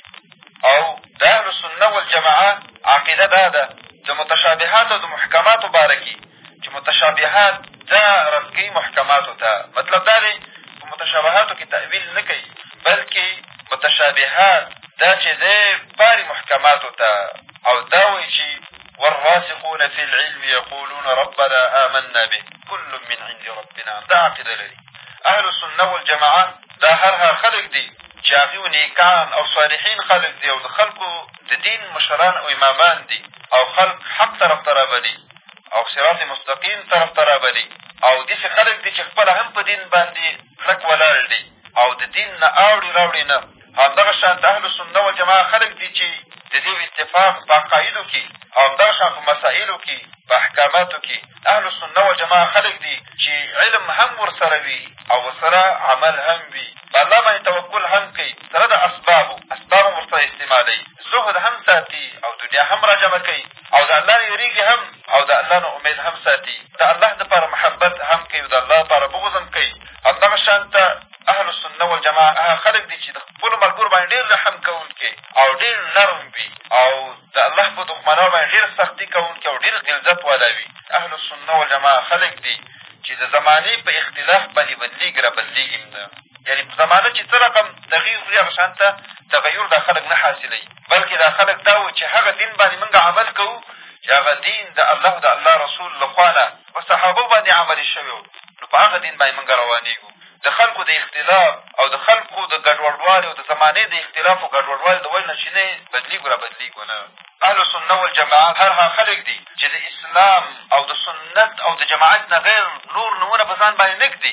او د اهل سنه والجماعه عقیده دا ده د متشابهاتو او د محکماتو باره کښې چې متشابهات دا رد کوي محکماتو ته مطلب دا دی په متشابهاتو کښې تأویل نه کوي بلکې متشابهات دا چې دی باري محکماتو ته او دا وایي چې والراسخون في العلم يقولون ربنا آمنا به كل من عند ربنا دا عقیده لري اهل السنه والجماعه دا هر هغه خلق دي چې هغوی نیکان او صالحین خلق دي او د خلکو د دین مشران او امامان دي او خلق حق طرف ته رابلي او صراط مستقیم طرف ته رابلي او داسې خلک دي چې خپله هم په دین باندې کلک ولاړ دي او د دین نه اوړي راوړي نه همدغه شان د اهل سنه و جماع خلک دي چې د دې اتفاق په عقایدو کښې او همدغه شان په مسایلو کښې په احکاماتو کښې اهل سنه و جماع خلک دي چې علم هم ورسره وي او ورسره عمل هم وي په الله باندې توکل هم کوي سره د اسبابو اسباب هم ورسره استعمالوي زهد هم ساتي او دنیا هم راجمع کوي او د الله نه یېرېږي هم او د الله نه امېد هم ساتي، د الله دپاره محبت هم کوي او د الله دپاره بغض هم کوي، همدغه شان ته اهل السنة والجماعة هغه خلک دي چې د خپلو ملګرو باندې ډېر رحم کوونکي او ډېر نرم وي او د الله په دښمنانو باندې ډېره سختي کوونکي او ډېر غلظت والا وي، اهل السنة والجماعة خلک دي چې د زمانې په اختلاف باندې بدلېږي را بدلېږي هم نه، یعنې زمانه چې څه رقم تغییر خوري هغه شان ته تغییر دا خلک نه حاصلوي. بلکې دا خلک دا وو چې هغه دین باندې مونږ عمل کوو چې هغه دین د الله د الله رسول له خوا نه په صحابو باندې عملي شوی و نو په هغه دین باندې مونږ روانېږو د خلکو د اختلاف او د خلکو د ګډوډوالي او د زمانې د اختلاف او ګډوډوالي د وجې نه چې نه بدلېږو را بدلېږو نه اهل سنه والجماعت هر هغه خلک دي چې د اسلام او د سنت او د جماعت نه غیر نور نومونه په ځان باندې نه ږدي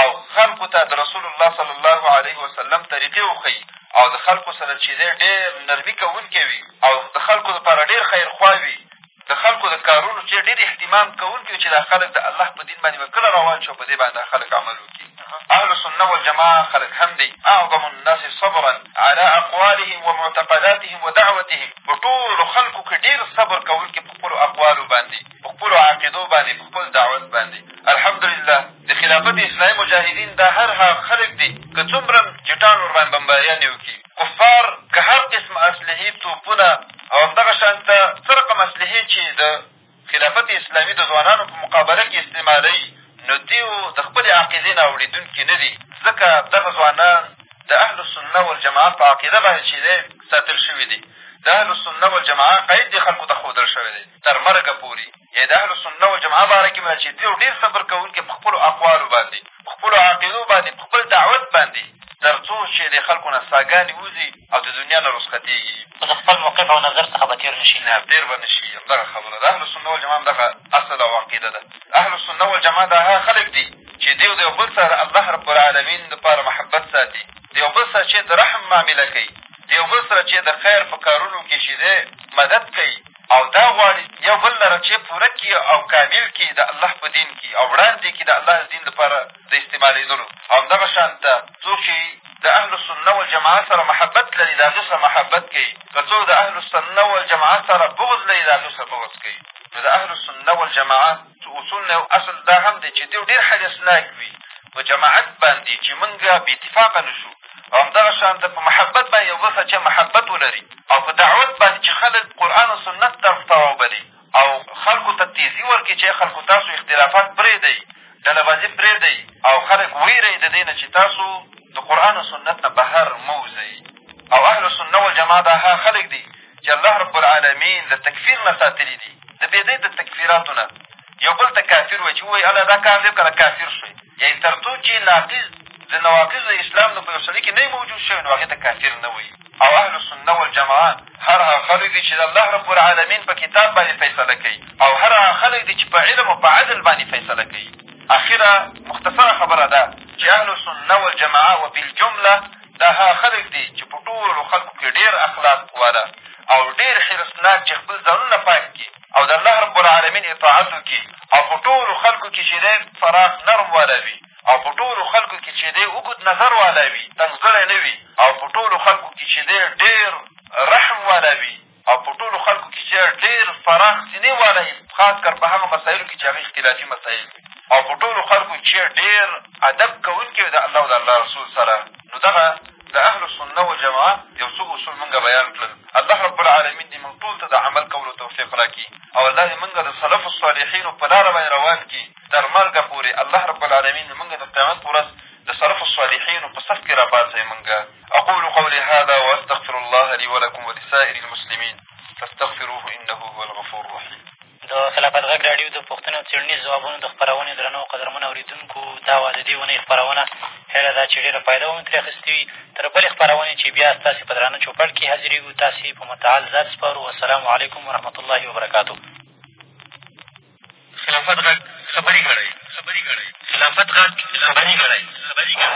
او خلقو ته د رسول الله صلی الله علیه وسلم طریقې وښيي او د خلقو سره چې دی ډېر نرمي کوونکی وي او د خلقو لپاره ډېر خیرخوا وي د خلقو د کارونو چې ډېر اهتمام کوونکی وي چې دا خلک د الله په دین باندې به کله روان شي او په دې باندې خلک عمل وکړي اهل سنه والجماعه خلک هم دی اعظم الناس صبرا على اقوالهم ومعتقداتهم ودعوتهم په ټولو خلکو کښې ډېر صبر کوونکي په خپلو اقوالو باندې په خپلو عقیدو باندې په خپل دعوت باندې الحمدلله د خلافت اسلامي مجاهدین دا هر هغه خلک دي که څومره هم جټان ورباندې بمباریانې وکړي کفار که هر قسم اسلحې توپونه او همدغه شانته څه رقم اسلحې چې د خلافت اسلامي د ځوانانو په مقابله کښې استعمالوي نو دېو د خپلې عقیدې نه اوړېدونکي نه دي، ځکه دغه ځوانان د اهلسنه والجماعت په عقیده باندې چې دی ساتل شوي دي، د اهلسنه والجماعت قید دې خلکو ته ښودل شوی دی، تر مرګه پورې یعنې د اهلسنه والجماعت باره کې مې چې دېو ډېر صبر کوونکی په خپلو اقوالو باندې، په خپلو عقیدو باندې، په خپل دعوت باندې، تر څو چې د خلکو نه ساګانې وځي او د دنیا نه رسختېږي خو د خپل موقف او نظر څخه به تېر نه شي نه تېر به نه شي همدغه خبره ده اهل سنه والجماع همدغه اصل او عقیده ده اهل سنه والجماع دا هغه خلک دي چې دیو د یو بل سره د الله رب العالمین دپاره محبت ساتي د یو بل سره چې د رحم معامله کوي د یو بل سره چې د خیر په کارونو کښې چې دی مدد کوي او دا غواړي یو بل لره چې پوره کړي او کامل کړي د الله په دین کښې او وړاندې کړي د الله د دین لپاره د استعمالېدلو او همدغه شان ته څوک چې د اهل السنه والجماعت سره محبت لري د هغې سره محبت کوي که څوک د اهل السنه والجماعت سره بغض لري د هغې سره بغض کوي نو د اهل السنه والجماعت اصول نه یو اصل دا هم دی چې دوی ډېر حریصناک وي په جماعت باندې چې مونږ بې اتفاقه نه شو او همدغه شان ته په محبت باندې یو بل سره چا محبت ولري او په دعوت باندې چې خلک قرآن او سنت طرف ته راوبلي او خلکو ته تېزي ورکړي چې خلکو تاسو اختلافات پرېږدئ ډلهبازي پرېږدئ او خلک ویرئ د دې نه چې تاسو د قرآن او سنت نه بهر مه وځئ او اهل سنه والجماعت هغه خلک دي چې الله رب العالمین له تکفیر نه ساتلي دي د بې ځای د تکفیراتو نه یو بل ته کافر وایي چې ووایي الله دا کار دی که دا کافر شوی یعنې تر څو چې ناقض د نواقض د اسلام نه په یو سړي کښې نه موجود شوی نو هغې ته کافر نه وایي او اهل السنه والجماعه هر هغه خلک دي چې د الله رب العالمین په کتاب باندې فیصله کوي او هر هغه خلک دي چې په علم او په عدل باندې فیصله کوي اخره مختصره خبره ده چې اهل السنه والجماعه وبالجمله دا هغه خلک دي چې په ټولو خلکو کښې ډېر اخلاق واله او ډېر حرص ناک چې خپل ځانونه پاک کړي او د الله رب العالمین اطاعت وکړي او په ټولو خلکو کښې چې دی فراخ نرم واله وي او په ټولو خلکو کښې چې دی اوږد نظر واله وي تنګ زړی نه وي او په ټولو خلکو کښې چې دی ډېر رحم واله وي او په ټولو خلکو کښې چې ډېر فراخ سینې والی خاص کر په هغه مسایلو کښې چې هغه اختلافي مسایل دي او په ټولو خلکو چې ډېر ادب کوونکي وي د الله او د الله رسول سره نو دغه د اهل سنه و جماعه یو څو اصول مونږ بیان کړل الله رب العالمین دې مونږ ټول ته د عمل کولو توفیق را کړي او الله دې مونږ د سلف الصالحینو په لاره باندې روان کړي تر مرګه پورې الله رب العالمین دې مونږ د قیامت په ورځ د سلف الصالحینو په صف کښې را پاڅوي مونږ اقول قولي هذا واستغفر الله لي ولكم ولسائر المسلمين فاستغفروه انه هو الغفور الرحيم د خلافت غږ راډیو د پوښتنې او څېړنیز ځوابونو د خپرونې درنو قدرمن اورېدونکو دا وه د دې اونۍ خپرونه هیله ده چې ډېره فایده مو ترې اخېستې وي تر بلې خپرونې چې بیا ستاسې په درانه چوپړ کې حاضرېږو تاسې په متعال ذات سپارو والسلام علیکم ورحمتالله وبرکاتو خلافت غږ خبري ګړی خبري ګړی خلافت غږ خبري ګړی خبري ګړی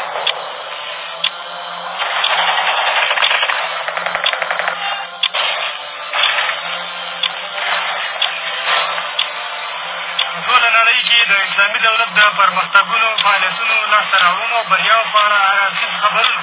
ټوله نړۍ کې د اسلامي دولت د پرمختګونو فعالیتونو لاسته راوړنو او بریاو په اړه هر اړخیزو خبرونو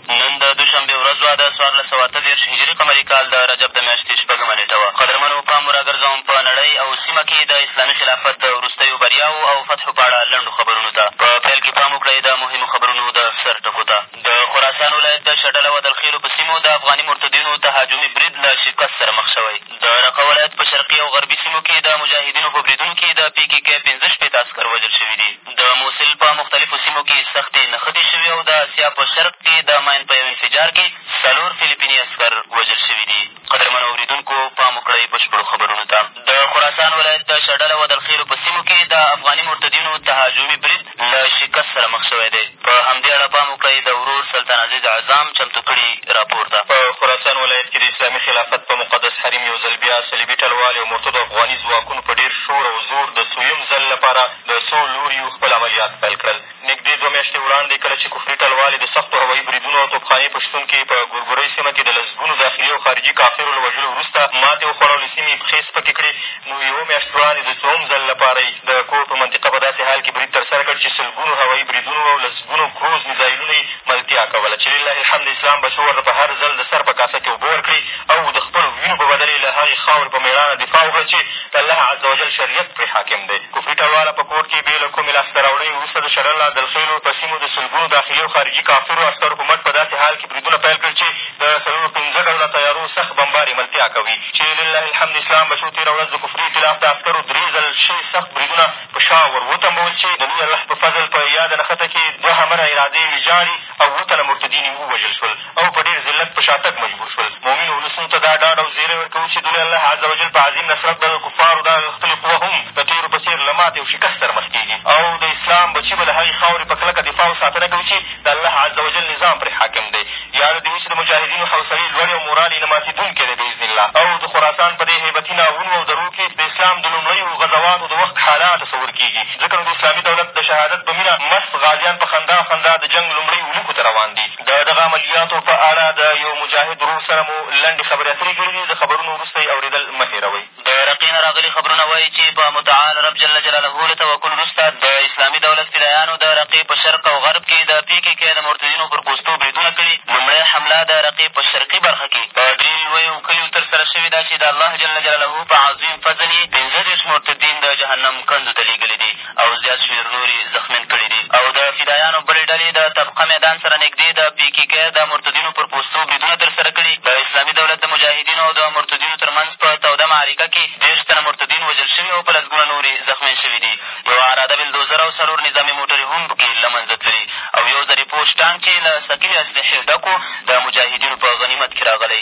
نن د دوشنبې ورځ وه، د څوارلس سوه اته دېرش هجري قمري کال د رجب د میاشتې شپږمه نېټه وه. قدرمنو! پام مو راګرځوم په نړۍ او سیمه کې د اسلامي خلافت د وروستیو بریاوو او فتحو په اړه لنډو خبرونو ته. په پیل کې پام وکړئ د مهمو خبرونو د سر ټکو ته. د خراسان ولایت د شډله ودلخېلو په سیمو د افغاني مرتدینو تهاجمي برید له شکست سره مخ شوی. د رقه ولایت په شرقي او غربي سیمو کې د مجاهدینو په بریدونو کې د پي کې کې پېنځه شپېته عسکر وژل شوي دي. د موصل په مختلفو سیمو کې سختې نښتې شوې او د اسیا په شرق کې د ماین په یو انفجار کې څلور فلپیني عسکر وژل شوي دي. قدرمنو اورېدونکو! پام وکړئ بشپړو خبرونو ته. د خراسان ولایت د شډله و دلخېلو په سیمو کې د افغاني مرتدینو تهاجمي برید له شکست سره مخ شوی دی. په همدې اړه پام وکړئ د ورور سلطان عزیز عزام چمتو کړي راپور ته. په خراسان ولایت کې د اسلامي خلافت په مقدس حریم یو ځل بیا صلیبي ټلوالې او مرتدو افغاني ځواکونو په ډېر شور او زور د څویم ځل لپاره د څو لوریو خپل عملیات پیل کړل. نږدې دوه میاشتې وړاندې کله چې کفري ټلوالې د سختو هوایي بریدونو او توپخانې په شتون کې په ګورګورۍ سیمه کې د لسګونو داخلي او خارجي کافرو له وژلو وروسته ماتې وخوړه او له سیمې یې پښې سپکې کړې، نو یوه میاشت وړاندې د څووم ځل لپاره یې د کور په منطقه په داسې حال کې برید ترسره کړ چې سلګونو هوایي بریدونو او لسګونو کروز میزایلونو یې ملتیا کوله چې لله الحمد اسلام بچو ورته په هر ځل د سر په کاسه کې اوبه ورکړې او د خپلو وینو په بدل یې له هغې خاورې په مېړانه دفاع وکړه چې د الله عزوجل شریعت پرې حاکم دی کفري ټلواله په کوټ کې بې له کومې لاسته راوړنې وروسته د شرلا دلخېلو په سیمو د سلګونو داخلي او خارجي کافرو عسکرو په مټ په داسې حال بریدونه پیل کړل چې د سلنو پنځه ډوله طیارو سخت بمبار یې ملتیا کوي چې لله الحمد اسلام بچو تېره ورځ د کفري ایتلاف د عسکرو درې ځل شې سخت بریدونه په شا ور وتمبول چې د لوی الله په فضل په یاده نښته کې دوه همره عرادې ویجاړې او اووه تنه مرتدین یې ووژل شول او په ډېر ذلت په شاتګ مجبور شول مؤمنو ولسونو ته دا ډاډ او زېری ورکوو چې د لوی الله عز وجل په عظیم نصرت به د کفارو دغه غښتلې قوه هم د تېرو په څېر له ماتې او شکست سره مخ کېږي او د اسلام بچي به له هغې خاورې په کلکه دفاع او ساتنه کوي چې د الله عز وجل نظام پرې حاکم دی، یاد دې وي چې د مجاهدینو حوصلې لوړې او مورال یې نه ماتېدونکی دی باذن الله او د خراسان په دې هیبتي ناوونو او درو کې د اسلام د لومړیو غزواتو د وخت حالات تصور کېږي، ځکه نو د اسلامي دولت د شهادت په مینه مست غازیان په خندا خندا د جنګ لومړیو لیکو ته روان دي. د دغه عملیاتو په اړه د یو مجاهد ورور سره مو لنډې خبرې اترې کړې دي، د خبرونو وروسته یې اورېدل مه هېروئ. د رقې نه راغلي خبرونه وایي چې په متعال رب جل جلاله له توکل وروسته د اسلامي دولت فدایانو د رقې په شرق او غرب کې د پي کې کې د مرتدینو پر پوستو بریدونه کړي. لومړۍ حمله د رقې په شرقي برخه کې په ډېرو لویو کلیو تر سره شوې ده چې د الله جل جلاله په عظیم فضل یې پېنځه دېرش مرتدین د جهنم کندو ته لېږلي دي. او زیات شمېر نور یې زخمېن کړي دي او د فدایانو بلې ډلې د تبقه میدان سره نېږدې د پي کي که د مرتدینو پر پوستو بریدونه تر سره کړي. د اسلامي دولت د مجاهدینو او د مرتدینو تر منځ په توده معرکه کې دېرش تنه مرتدین وژل شوي او په لسګونه نور یې زخمېن شوي دي. یوه اراده بلدوزر او څلور نظامي موټرې هم پکې له منځه تللي او یو زرې پوچ ټانک چې له ثقیلې اسلحې ډک و، د مجاهدینو په غنیمت کې راغلی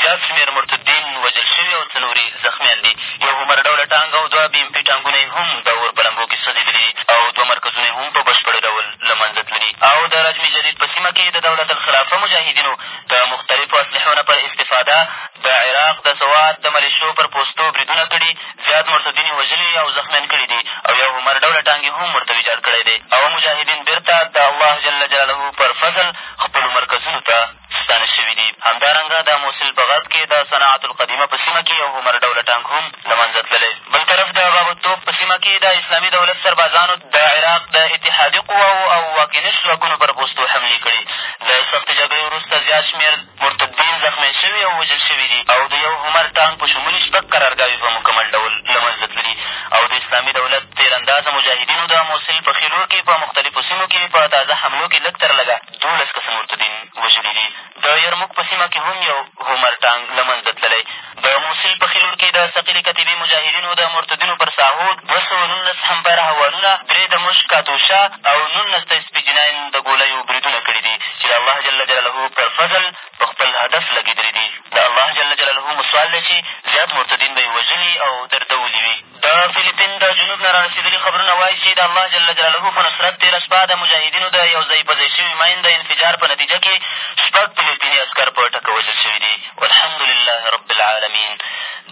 زیات شمېر مرتدین وژل شوي او څه نور یې زخمیان دي. یو همر ډوله ټانګ او دوه بي اېم پي ټانګونه یې هم د اور په لمبو کې سوځېدلي دي او دوه مرکزونه یې هم په بشپړ ډول له منځه تللي او د رجمي جدید په سیمه کې د دولت الخلافه مجاهدینو د مختلفو اسلحو نه پر استفاده د عراق د سوات د ملېشو پر پوستو بریدونه کړي، زیات مرتدین یې وژلي او زخمیان کړي دي او یو همر ډوله ټانګ یې هم ورته ویجاړ کړی دی او مجاهدین بېرته د الله جل جلاله پر فضل خپلو مرکزونو ته ستانه شوي دي. همدارنګه د موصل په غرب کې د صناعة القدیمه په سیمه کې یو هومر ډوله ټانک هم له منځه تللی. بل طرف د باب التوب په سیمه کې د اسلامي دولت سربازانو د عراق د اتحادي قواوو او واکینش ځواکونو پر پوستو حملې کړې. له سختې جګړې وروسته زیات شمېر مرتدین زخمیان شوي او وژل شوي دي او د یو هومر ټانک په شمولې شپږ قرارګاوې په مکمل ډول له منځه تللي او د اسلامي دولت تېراندازه مجاهدینو د موصل په ښي لور کې په مختلفو سیمو کې په تازه حملو کې لږ تر لږه دوولس کسه مرتدین وژلي دي. د یرموک په سیمه کې هم یو هومر ټانګ له منځه تللی. د موصل په ښي لور کې د ثقیلې کتیبې مجاهدینو د مرتدینو پر ساحو دوه سوه نولس همپیره هوانونه، درې د موشک کاتوشه او نولس د سپي جنین د ګولیو بریدونه کړي دي چې د الله جل جلاله پر فضل په خپل هدف لګېدلي دي. د الله جل جلاله مو سوال دی چې زیات مرتدین به یې وژلي او دردولي وي. د فلیپین د جنوب نه رارسېدلي خبرونه وايي چې د الله جل جلاله په نصرت تېره شپه د مجاهدینو د یو ځای په ځای شوي ماین د انفجار په نتیجه کې شپږ فلیپیني عسکر په ټکه وژل شوي دي. والحمدلله رب العالمین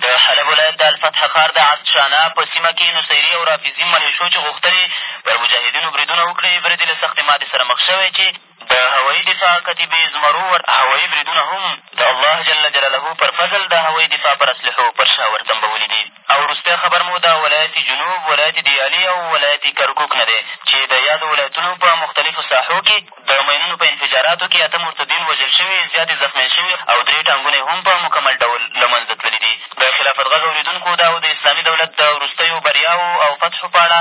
د حلب ولایت د الفتح ښار د عبد شانه په سیمه کې نصیري او رافضي ملېشو چې غوښتل یې پر مجاهدینو بریدونه وکړي، برید یې له سختې ماتې سره مخ شوی چې د هوایي دفاع کتیبې زمرو ور هوایي بریدونه هم د الله جل جلاله پر فضل د هوایي دفاع پر اسلحو پر شا ور تمبولي دي او وروستی خبر مو د ولایت جنوب، ولایت دیالي او ولایت کرکوک نه دی چې د یادو ولایتونو په مختلفو ساحو کې د ماینونو په انفجاراتو کې اته مرتدین وژل شوي، زیات زخمیان شوي او درې ټانګونه یې هم په مکمل ډول له منځه تللي دي. د خلافت غږ اورېدونکو د او د اسلامي دولت د وروستیو بریاوو او فتحو په اړه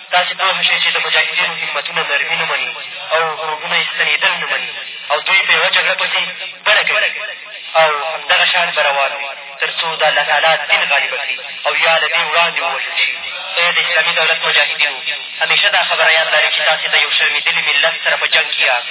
تاسې پوه شئ چې د مجاهدینو همتونه نرمي نه مني او غروبونه یې ستنېدل نه مني او دوی په یوه جګړه پسې بله کوي او همدغه شان به روان وي تر څو د الله تعالی دین غالبه کړي او یا له دې وړاندې ووژل شي ای د اسلامي دولت مجاهدینو همېشه دا خبره یاد لرئ چې تاسې د یو شرمېدلي ملت سره په جنګ کښې یاست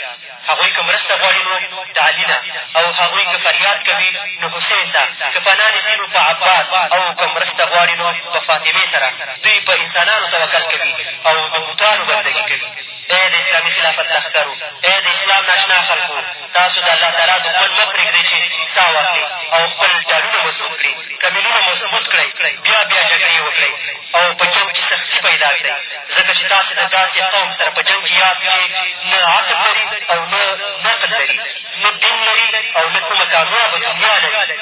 هغوی که مرسته غواړي نو د علي نه او هغوی که فریاد کوي نو حسین ته که پناه نیسي نو په عباس او که مرسته غواړي نو په فاطمې سره دوی په انسانانو توکل کوي او د بوتانو بندګي کوي ای د اسلامي خلافت لښکرو ای د اسلام ناشنا خلکو تاسو د الله تعالی دښمن مه پرېږدئ چې ساه واخلي او خپل ډالونه مضبوط کړي کمیلونه مضبوط کړئ بیا بیا جګړې وکړئ او په جنګ کښې سختي پيدا کړئ ځکه چې تاسې د داسې قوم سره په جنګ کښې ياست چې نه عقل لري او نه نقل لري نه دين لري او نه کومه کاميابه دنيا لري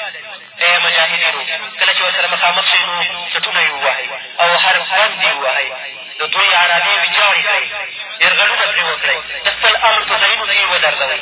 ای مجاهدینو کله چې ورسره مخامخ شئ نو څټونه یې ووهئ او هر بند یې ووهئ د دوی عرابې ویجاړې کړئ یرغلونه پرې وکړئ د خپل امن په ځایونو کښې یې ودرزوئ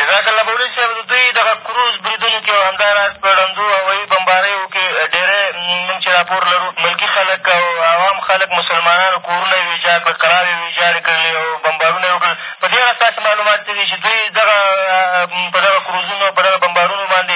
جزاک الله مولوي صاحب د دوی دغه کروز بریدونو کښې او همدا راز په ړندو هوایي بمباریو کښې ډېری مونږ چې راپور لرو ملکي خلک او عوام خلک مسلمانانو کورونه یې ویجاړ کړل قلاوې یې ویجاړې کړلې او بمبارونه یې وکړل په دې اړه ستاسې معلومات څه دي چې دوی دغه په دغه کروزونو او په دغه بمبارونو باندې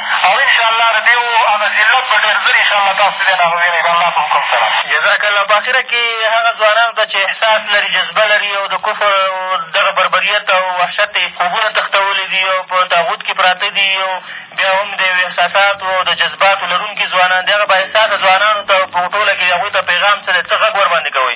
او ان شاء الله د دېو هغه ذلت به ډېر زر ان شاء الله تاسو ترېنه هغه وېرېږئ د الله په حکم سره. جزاک الله په اخره کښې هغه ځوانانو ته چې احساس لري جذبه لري او د کفر او دغه بربریت او وحشت یې خوبونه تښتولي دي او په تاغوت کښې پراته دي او بیا هم د یو احساساتو او د جذباتو لرونکي ځوانان دي هغه با احساسه ځوانانو ته په ټوله کښې هغوی ته پیغام څه دی څه غږ ورباندې کوئ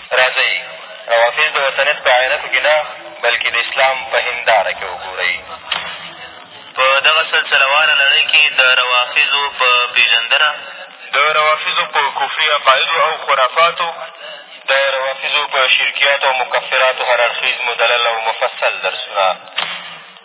راځئ روافض د وطنیت په عینکو کښې نه بلکې د اسلام په هنداره کښې وګورئ. په دغه سلسله واره لړۍ کښې د روافضو په پېژندنه، د روافضو په کفري عقایدو او خرافاتو، د روافضو په شرکیاتو او مکفراتو هر اړخیز مدلل او مفصل درسونه،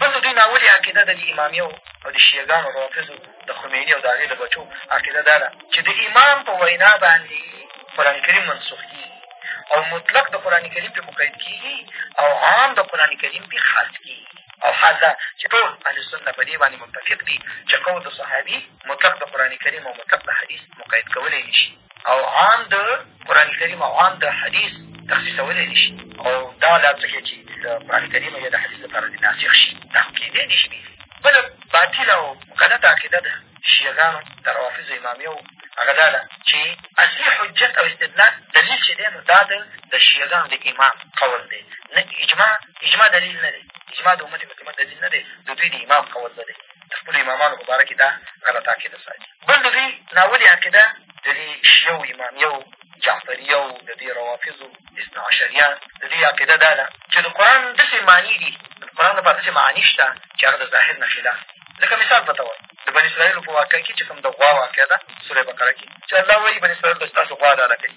بل د دوی ناولې عقیده ده د امامیو او د شیعه ګانو روافظو د خمیني او د هغې د بچو عقیده دا ده چې د امام په وینا باندې قرآنکریم منسوخ کېږي او مطلق د قرآنکریم پرې مقید کېږي او عام د قرآنکریم پرې خاص کېږي او حال دا چې ټول اهلسنه په دې باندې متفق دي چې قول د صحابي مطلق د قرآنکریم او مطلق د حدیث مقید کولی نه شي او عام د قرآن کریم او عام د حدیث تخصیصولی نه شي او دا لا څه چې د قرآن کریم یا د حدیث لپاره دې ناسخ شي دا خو کېدی نه شي بله باطله او غلطه عقیده ده شیعګانو د روافظو امامیو هغه دا ده چې اصلي حجت او استدلال دلیل چې دی نو دا د د شیعګانو د امام قول دی نه اجماع اجماع دلیل نه دی اجماع د امت مکمل دلیل نه دی د دوی د امام قول نه دی د خپلو امامانو په باره کښې دا غلطه عقیده ساتي بل د دوی ناولې عقیده د دې شیعو امامیه و جعفریه و د دې روافظو اثنا عشریه د دوی عقیده دا ده چې د قرآن داسې معنی دي د قرآن لپاره داسې معاني شته چې هغه د ظاهر نه خلاف لکه مثال په طور د بني اسرائیلو په واقع کښې چې کوم د غوا واقع ده سوره بقره کښې چې الله وایي بني اسرائیل ته ستاسو غوا دا ده کوي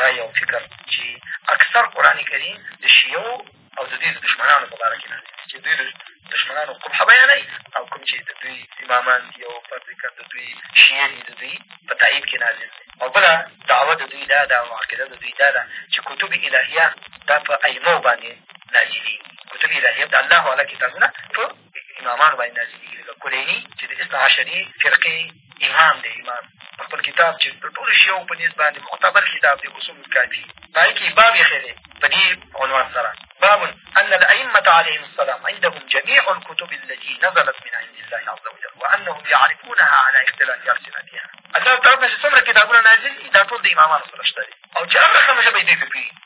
رای او فکر چې اکثر قرآن کریم د شیعو او د دوی د دښمنانو په باره کښې نازل چې دوی د دښمنانو قبح بیانوي او کوم چې د دوی امامان دي او فرض ذکر د دوی شیعه دي د دوی په تایید کښې نازل دی او بله دعوه د دوی دا ده او عقیده د دوی دا ده چې کتب الهیه دا په ایمو باندې نازلېږي کتب الهیه د الله والا کتابونه په امامانو باندې نازلېږي لکه کلیني چې د اثناعشري فرقې امام دی امام په خپل کتاب چې د ټولو شیعو په نیز باندې معتبر کتاب دی اصول الکافي په هغې کښې باب ایښی دی په دې عنوان سره باب ان الائمة عليهم السلام عندهم جميع الكتب التي نزلت من عند الله عز وجل وانهم يعرفونها على اختلاف السنتها الله طرف نه چې څومره کتابونه نازل دي دا ټول د امامانو سره شته دي او چې هر رقم ژبه یې دوی پوهېږي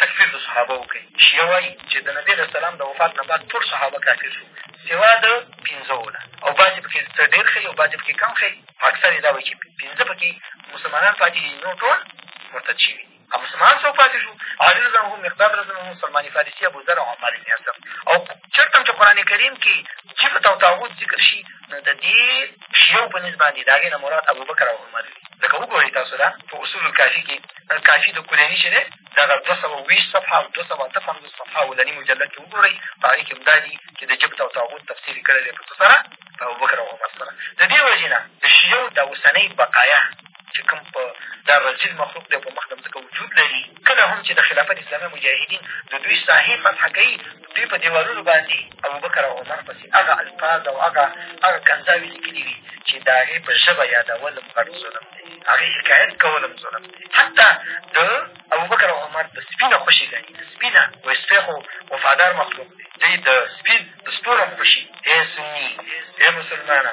تکفیر د صحابه وو کوي شیعه وایي چې د نبي علیه السلام د وفات نه بعد ټول صحابه کافر شو سوا د پنځوو نه او بعضې پکې څه ډېر ښیي او بعضې پکې کم ښیي اکثر یې دا وایي چې پنځه پکې مسلمانان پاتې دي نور ټول مرتد شوي دي او مسلمانان څوک پاتې شو علي رض مقداد رض سلمان فارسي ابوذر او عمار بن یاسر او چېرته هم چې قرآن کریم کښې جبت او طاغوت ذکر شي نو د دې شیعو په نسبت باندې د هغې نه مراد ابوبکر او عمر وي لکه وګورئ تاسو دا په اصول الکافي کښې کافي د کلیني چې دی دغه دوه سوه ویشت صفحه او دوه سوه اته پنځوس صفحه اولني مجلد کښې وګورئ په هغې کښې همدا دي چې د جبت او طاغوت تفسیر یې کړی دی په څه سره په ابوبکر او عمر سره د دې وجې نه د شیعو دا اوسنۍ بقایا چې کوم په دا رزیل مخلوق دی په مخ د مځکه وجود لري کله هم چې د خلافت اسلامي مجاهدین د دوی صحیح فتحه کوي دوی په دېوالونو باندې ابوبکر او عمر پسې هغه الفاظ او هغه هغه کنځاوې لیکلي وي چې د هغې په ژبه یادول هم غټ ظلم دی هغې حکایت کول هم ظلم دی حتی د ابوبکر او عمر د سپینه خوشي ګڼي د سپینه وایي سپی خو وفادار مخلوق دی دوی د سپین د ستورم خوشي ای سني ای مسلمانه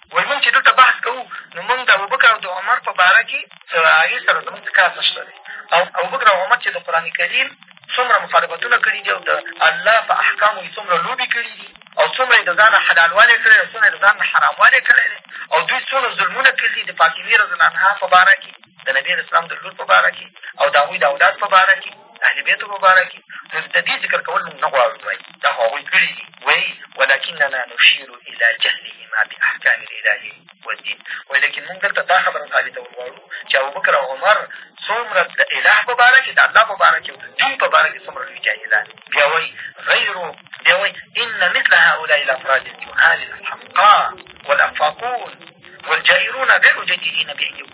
وایي مونږ چې دلته بحث کوو نو مونږ د ابوبکر او د عمر په باره کښې هغې سره زمونږ څه کار نه شته دی او ابوبکر او عمر چې د قرآن کریم څومره مخالفتونه کړي دي او د الله په احکامو یې څومره لوبې کړي دي او څومره یې د ځانه حلالوالی کړی او څومره یې د ځانه حراموالی کړی دی او دوی څومره ظلمونه کړي دي د فاطمې رضالله عنها په باره کښې د نبي علیه اسلام د لور په باره کښې او د هغوی د اولاد په باره کښې اهل بیتو مبارکي نو د دې ذکر کول مونږ نه غواړو وایي دا خو هغوی کړي دي ویل ولکننا نشیر الی جهلهما باحکام الالهي والدین وایي لیکن مونږ دلته دا خبره ثابتول غواړو چې ابوبکر او عمر څومره د اله په باره کښې د الله په باره کښې او د دین په باره کښې څومره لوی جاهلان بیا وایي غیر بیا وایي ان مثل هؤلاء الافراد الجهال الحقا والافاقون والجائرون غیر مجددین بأن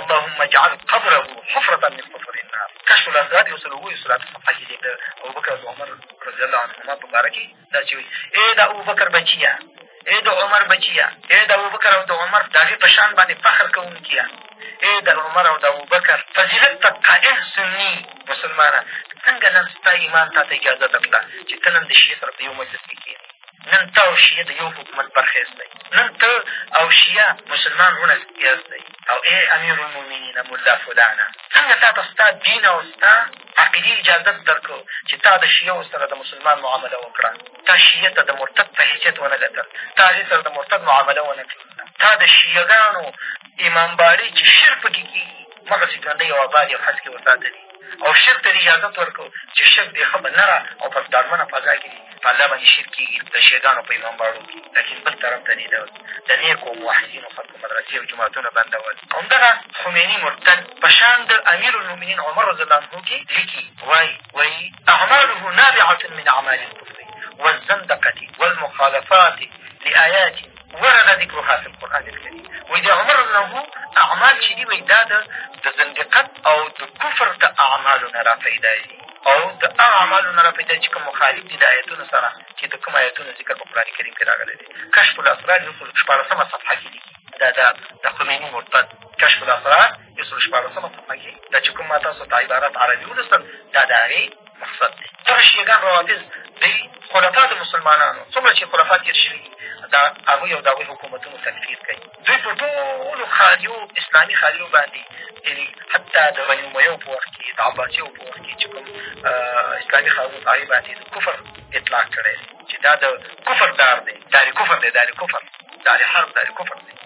اللهم اجعل قبره حفرة من حفر النار کشف الاسرار یو سل اووه سلات صفحه کښې د ابوبکر او عمر رضی الله عنهما په باره کښې دا چې وایي ای د ابوبکر بچیه ای د عمر بچیه ای د ابوبکر او د عمر د هغې په شان باندې فخر کوونکیه ای د عمر او د ابوبکر فضیلت ته قائل سني مسلمانه څنګه نن ستا ایمان تا ته اجازه درکړه چې ته نن د شیعې سره په یو مجلس کښې کښېنې نن ته او شیعه د یو حکومت برخه یاستئ، نن ته او شیعه مسلمان وروڼه یاستئ او ای امیرالمؤمنینه ملا فلانه! څنګه تا ته ستا دین او ستا عقیدې اجازت در کړ چې تا د شیعه و سره د مسلمان معامله وکړه؟ تا شیعه ته د مرتد په حیثیت ونه کتل، تا هغې سره د مرتد معامله ونه کړله، تا د شیعه ګانو امامباړې چې شرک په کې کېږي، همغسې ژوندۍ او ابادې او هسکې وساتلې. او شرک ته دې اجازت ورکړو چې شرک دې ښه په نره او پر ډاډمنه فضا کښې دې په الله باندې شرک کېږي د شیګانو په امام باړو کښې لکن بل طرف ته دې د نیکو موحدینو خلکو مدرسې او جوماتونه بندول همدغه خمیني مرتد په شان د امیر المؤمنین عمر رضی الله عنه کښې لیکي وایي وایي اعماله نابعة من اعمال الكفر والزندقة والمخالفات لآيات ګوره دا ذکر خاص القرآن الکریم وایي د عمر رضیالله اعمال چې دي وایي دا د د زندقت او د کفر د اعمالو نه را پیدا دي او د هغه اعمالو نه را پیدا چې کوم مخالف دي د ایتونو سره چې د کوم ایتونو ذکر په قرآن کریم کښې راغلی دی کشف الاسرار شپاړسمه صفحه کښې لیکي دا دا د خمیني مرتد کشف الاسرار یو سل شپاړسمه پوښتنه کښې دا چې کوم ما تاسو ته عبارت عربي ولوستل دا د هغې مقصد دی دغه شیعګان روافظ دوی خلفا د مسلمانانو څومره چې خلفا تېر شوي دي د هغوی او د هغوی حکومتونو تکفیر کوي دوی په ټولو خالیو اسلامي خالیو باندې یعنې حتی د بني امیو په وخت کښې د عباسیو په وخت کښې چې کوم اسلامي خالیو په هغوی باندې د کفر اطلاق کړی دی چې دا د کفر دار دی دار کفر دی دار کفر دار حرب دار کفر دی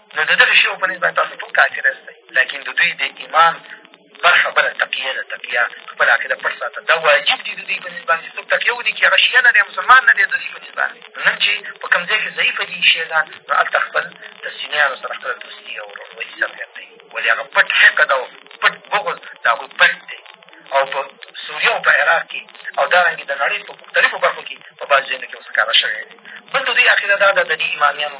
نو د دغه شیو په نسبت تاسو ټول کافر یاست لکن د دوی د ایمان برخه بله تقیه ده تقیه خپل عقیده پټ ساته دا واجب دي د دوی په نسبت باندې څوک تقیه وني کړي هغه شیعه نه دی مسلمان نه دی د دوی په نسبت باندې نن چې په کوم ځای کښې ضعیفه دي شیعه ځان نو هلته خپل د سنیانو سره خپله دوستي او ورورولي څرګندوي ولې هغه پټ حقد او پټ بغض د هغوی پټ دی او په سوریه او په عراق کښې او دارنګې د نړۍ په مختلفو برخو کښې په بعضې ځایونو کښې اوس ښکاره شوی دی بل د دوی عقیده دا ده د دې امامیانو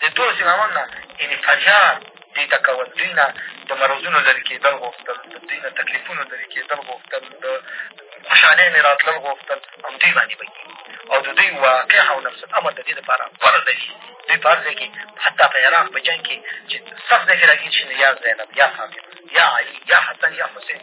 د دو ځناور نه یعنې فریاد دوی ته کول دوی نه د مرضونو لرې کېدل غوښتل د دوی نه تکلیفونو لرې کېدل غوښتل د خوشحالۍ نه را تلل غوښتل هم دوی باندې به کېږي او د دوی واقع او نفس الامر د دې لپاره غوره ځای شي دوی په هر ځای کښې حتی په عراق په جنګ کښې چې سخت ځای کښې را ګیر شي نو یا زینب یا فاطمه یا علي یا حسن یا حسین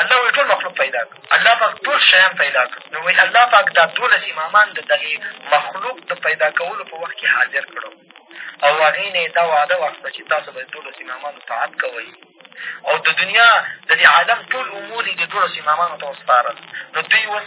الله وایي ټول مخلوق پیدا کړ الله پاک ټول شیان پیدا کړ نو وایي الله پاک دا دولس امامان د دغې مخلوق د پیدا کولو په وخت کښې حاضر کړو او هغې نه یې دا وعده واخیسته چې تاسو به د دولس امامانو طاعت کوئ او د دنیا د دې عالم ټول امور یې د دولس امامانو ته وسپارل نو دوی اوس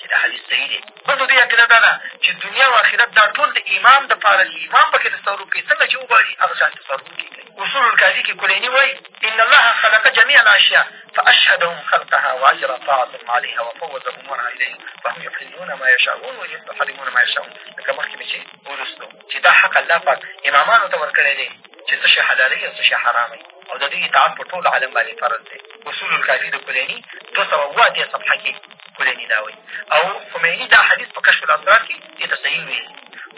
چې دا حدیث صحیح دی بل د دوی عقیده دا ده چې دنیا او آخرت دا ټول د امام دپاره دي امام پکې تصرف کوي څنګه چې وغواړي هغه شان تصرف کوي اصول القاضي کښې کلیني وایي ان الله خلق جميع الاشیاء فاشهدهم خلقها واجرى طاعتهم عليها وفوز امورها اليه فهم يحلون ما يشاءون ويحرمون ما يشاءون لکه مخکې مې چې وروستو چې دا حق الله پاک امامانو ته ورکړی دی چې څه شی حلالوي او څه شی حراموي او د دوی اطاعت په ټول عالم باندې فرض دی اصول الکافي د کلیني دوه سوه اووه اتیا صفحه کې کلیني دا وایي او خمیني دا حدیث په کشف الاسرار کې دې ته صحیح ویلي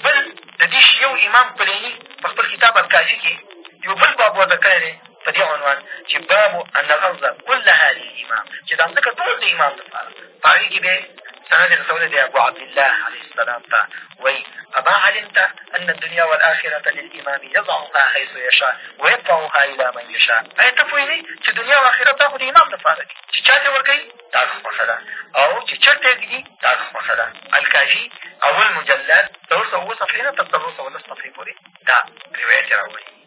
بل د دې یو امام کلیني په خپل کتاب الکافي کې یو بل باب وضع کړی دی په دې عنوان چې باب ان الارض کلها للامام چې دا ځمکه ټول د امام دپاره په هغې کښې بیا سند رسولی دی ابو عبدالله علیه السلام ته وایي اما علمت ان الدنیا والآخرة للامام یضعها حیث یشاء ویدفعها الی من یشاء ایا ته پوهېږئ چې دنیا او آخرت دا خو د امام لپاره دي چې چا ته ورکوي دا خوښه ده او چې چېرته یې ږدي دا خوښه ده الکافي اول مجلد څلور سوه اووه صفحې نه تر څلور سوه لس صفحې پورې دا روایت یې را وړي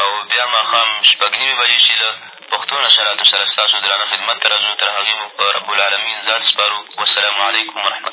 او بیا ماښام شپږ نیمې بجې چې له پښتو نشراتو سره ستاسو درانه خدمت ته راځو تر هغې مو په رب العلمین ذات سپارو والسلام علیکم ورحمة.